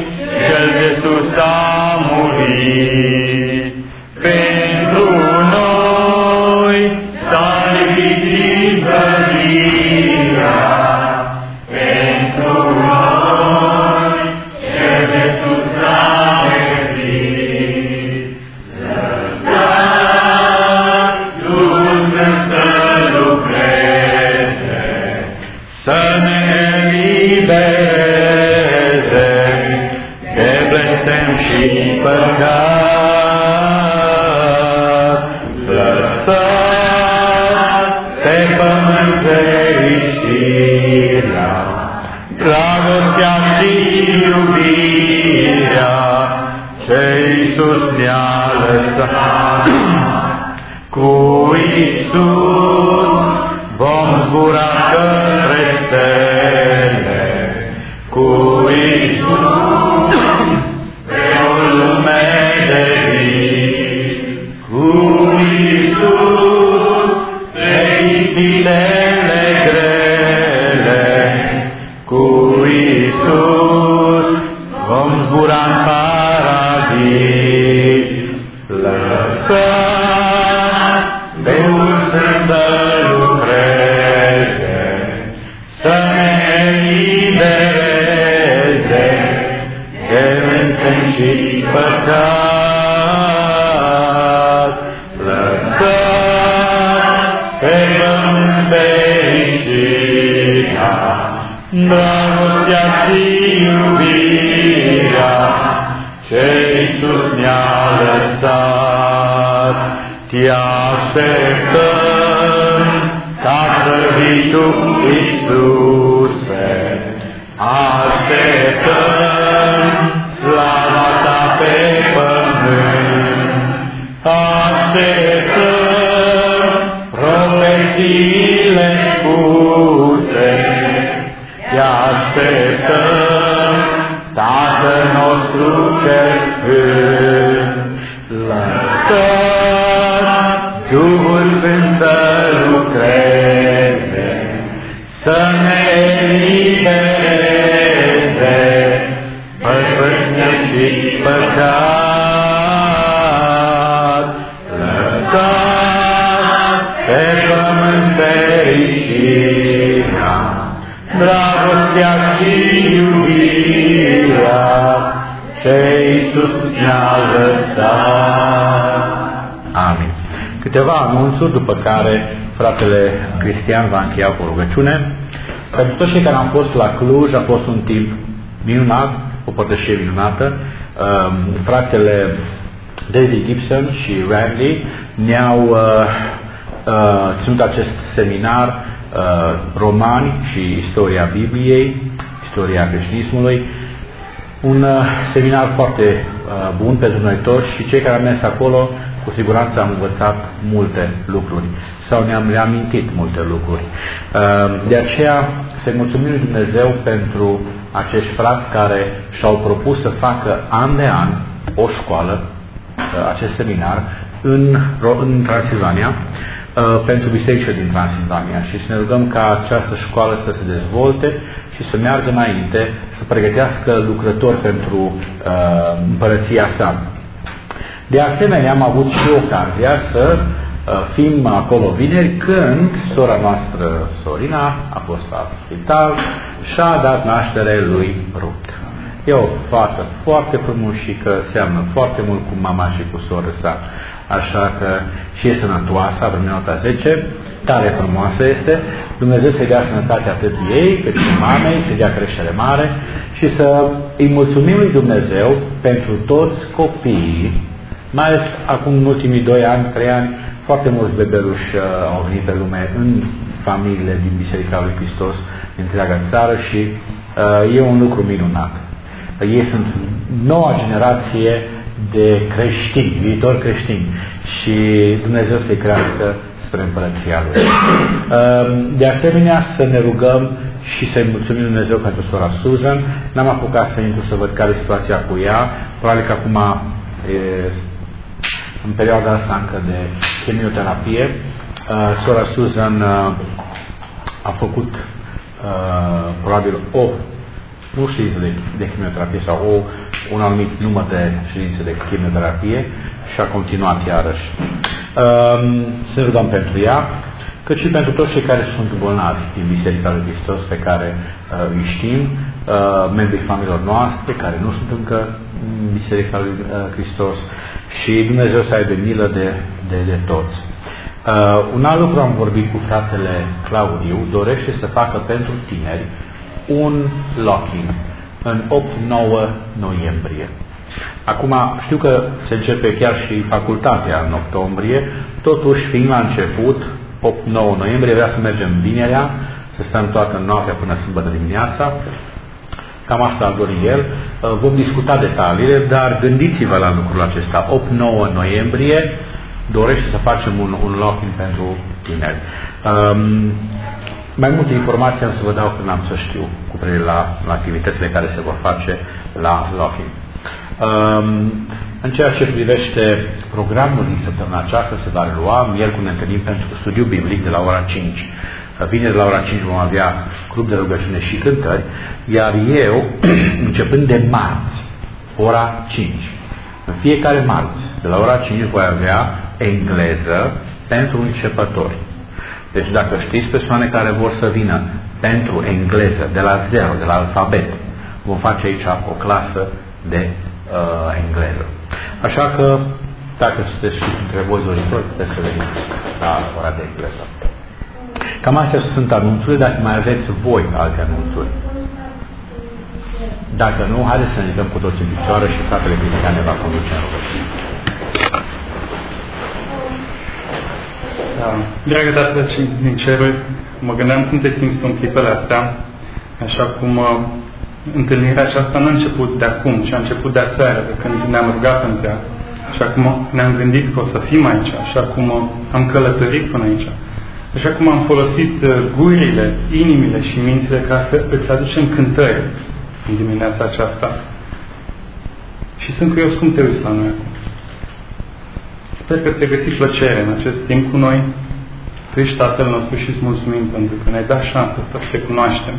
cel de încheia cu o rugăciune. Pentru toți cei care am fost la Cluj, a fost un timp minunat, o părtășie minunată. Um, Fratele David Gibson și Randy ne-au uh, uh, ținut acest seminar uh, romani și istoria Bibliei, istoria creștinismului, un uh, seminar foarte uh, bun pentru noi toți și cei care am mers acolo cu siguranță am învățat multe lucruri sau ne-am reamintit multe lucruri. Uh, de aceea să mulțumim lui Dumnezeu pentru acești frați care și-au propus să facă an de an o școală, uh, acest seminar, în, în Transilvania, uh, pentru bisericile din Transilvania și să ne rugăm ca această școală să se dezvolte și să meargă înainte, să pregătească lucrători pentru uh, împărăția sa. De asemenea, am avut și ocazia să uh, fim acolo vineri când sora noastră Sorina a fost la spital și a dat naștere lui Ruth. E o fată foarte frumușică, seamănă foarte mult cu mama și cu sora sa, așa că și e sănătoasă, avem nota 10, tare frumoasă este, Dumnezeu să-i dea sănătate atât ei, cât și mamei, să-i dea creștere mare și să îi mulțumim lui Dumnezeu pentru toți copiii, mai ales acum în ultimii 2 ani, 3 ani, foarte mulți bebeluși uh, au venit pe lume în familiile din Biserica lui Hristos din întreaga țară și uh, e un lucru minunat. Ei sunt noua generație de creștini, viitor creștini și Dumnezeu să-i crească spre împărăția Lui. De asemenea, să ne rugăm și să-i mulțumim Dumnezeu pentru sora Susan. N-am apucat să intru să văd care e situația cu ea. Probabil că acum e în perioada asta încă de chemioterapie. Uh, Sora Susan uh, a făcut uh, probabil o nu ședință de, de chimioterapie sau o, un anumit număr de ședințe de chimioterapie și a continuat iarăși. Um, să rugăm pentru ea, cât și pentru toți cei care sunt bolnavi din Biserica lui Hristos pe care uh, îi știm, uh, membrii familiilor noastre care nu sunt încă în Biserica lui uh, Hristos și Dumnezeu să aibă milă de, de, de toți. Uh, un alt lucru am vorbit cu fratele Claudiu, dorește să facă pentru tineri un lock-in în 8-9 noiembrie. Acum știu că se începe chiar și facultatea în octombrie, totuși fiind la început, 8-9 noiembrie, vrea să mergem vinerea, să stăm toată noaptea până sâmbătă dimineața, cam asta a dorit el. Uh, vom discuta detaliile, dar gândiți-vă la lucrul acesta. 8-9 noiembrie dorește să facem un, un lock-in pentru tineri. Um, mai multe informații am să vă dau când am să știu cu privire la, la activitățile care se vor face la Lochin. Um, în ceea ce privește programul din săptămâna aceasta se va relua, miercuri ne întâlnim pentru studiu biblic de la ora 5. Bine, de la ora 5 vom avea club de rugăciune și cântări, iar eu, începând de marți, ora 5, în fiecare marți, de la ora 5 voi avea engleză pentru începători. Deci dacă știți persoane care vor să vină pentru engleză, de la zero, de la alfabet, vom face aici o clasă de uh, engleză. Așa că, dacă sunteți și între voi doritori, puteți să veniți la ora de engleză. Cam astea sunt anunțurile, dacă mai aveți voi alte anunțuri. Dacă nu, haideți să ne ridicăm cu toții în picioare și fratele Cristian ne va conduce în rugăciune. Da. Dragă Tată și din ceruri, mă gândeam cum te simți în clipele astea, așa cum uh, întâlnirea aceasta nu a început de acum, ci a început de aseară, de când ne-am rugat pentru ea. Așa cum ne-am gândit că o să fim aici, așa cum uh, am călătorit până aici, așa cum am folosit uh, gurile, inimile și mințile ca să îți aducem cântări în dimineața aceasta. Și sunt curios cum te uiți la noi acum. Sper că te găsi plăcere în acest timp cu noi. Tu ești Tatăl nostru și îți mulțumim pentru că ne-ai dat șansa să te cunoaștem.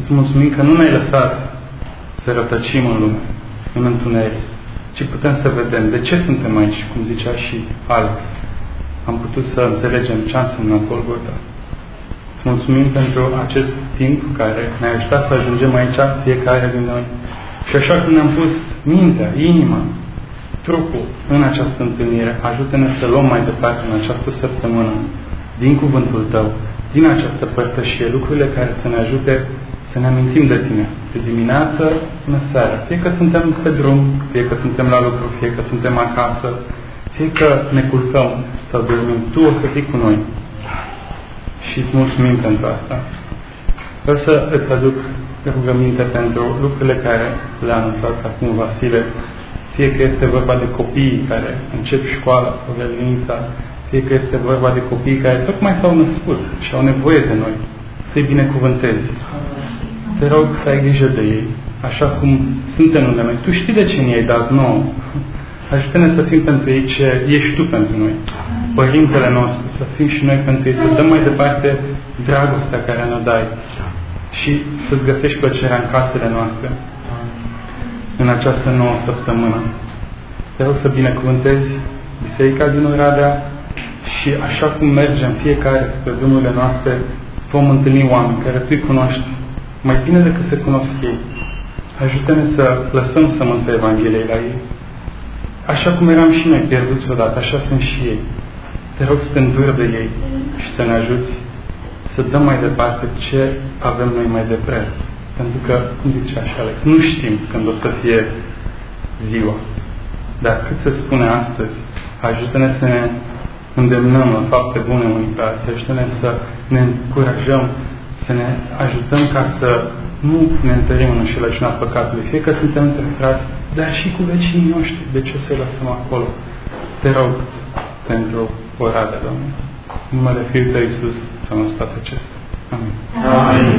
Îți mulțumim că nu ne-ai lăsat să rătăcim în lume, în întuneric, ci putem să vedem de ce suntem aici, cum zicea și Alex. Am putut să înțelegem ce a însemnat Golgota. Îți mulțumim pentru acest timp care ne-a ajutat să ajungem aici, fiecare din noi. Și așa cum ne-am pus mintea, inima, trupul în această întâlnire. Ajută-ne să luăm mai departe în această săptămână, din cuvântul Tău, din această părtășie, lucrurile care să ne ajute să ne amintim de Tine, de dimineață până seara. Fie că suntem pe drum, fie că suntem la lucru, fie că suntem acasă, fie că ne culcăm sau dormim, Tu o să fii cu noi. Și îți mulțumim pentru asta. Vreau să îți aduc rugăminte pentru lucrurile care le-a anunțat acum Vasile fie că este vorba de copii care încep școala sau grădinița, fie că este vorba de copii care tocmai s-au născut și au nevoie de noi, să-i binecuvântezi. Te rog să ai grijă de ei, așa cum suntem în noi. Tu știi de ce ne-ai dat nouă. Ajută-ne să fim pentru ei ce ești Tu pentru noi. Părintele nostru, să fim și noi pentru ei, să dăm mai departe dragostea care ne dai și să-ți găsești plăcerea în casele noastre în această nouă săptămână. Vreau să binecuvântezi Biserica din Oradea și așa cum mergem fiecare spre drumurile noastre, vom întâlni oameni care tu îi cunoști mai bine decât se cunosc ei. Ajută-ne să lăsăm sămânța Evangheliei la ei. Așa cum eram și noi pierduți odată, așa sunt și ei. Te rog să te înduri de ei și să ne ajuți să dăm mai departe ce avem noi mai de preț. Pentru că, cum zice așa Alex, nu știm când o să fie ziua. Dar cât se spune astăzi, ajută-ne să ne îndemnăm la fapte bune unii pe alții, ajută-ne să ne încurajăm, să ne ajutăm ca să nu ne întărim în înșelăciunea păcatului, fie că suntem între frați, dar și cu vecinii noștri. De ce să-i lăsăm acolo? Te rog pentru ora de Domnul. Numele Fiului Tău Iisus să nu toate acestea. Amin. Amin.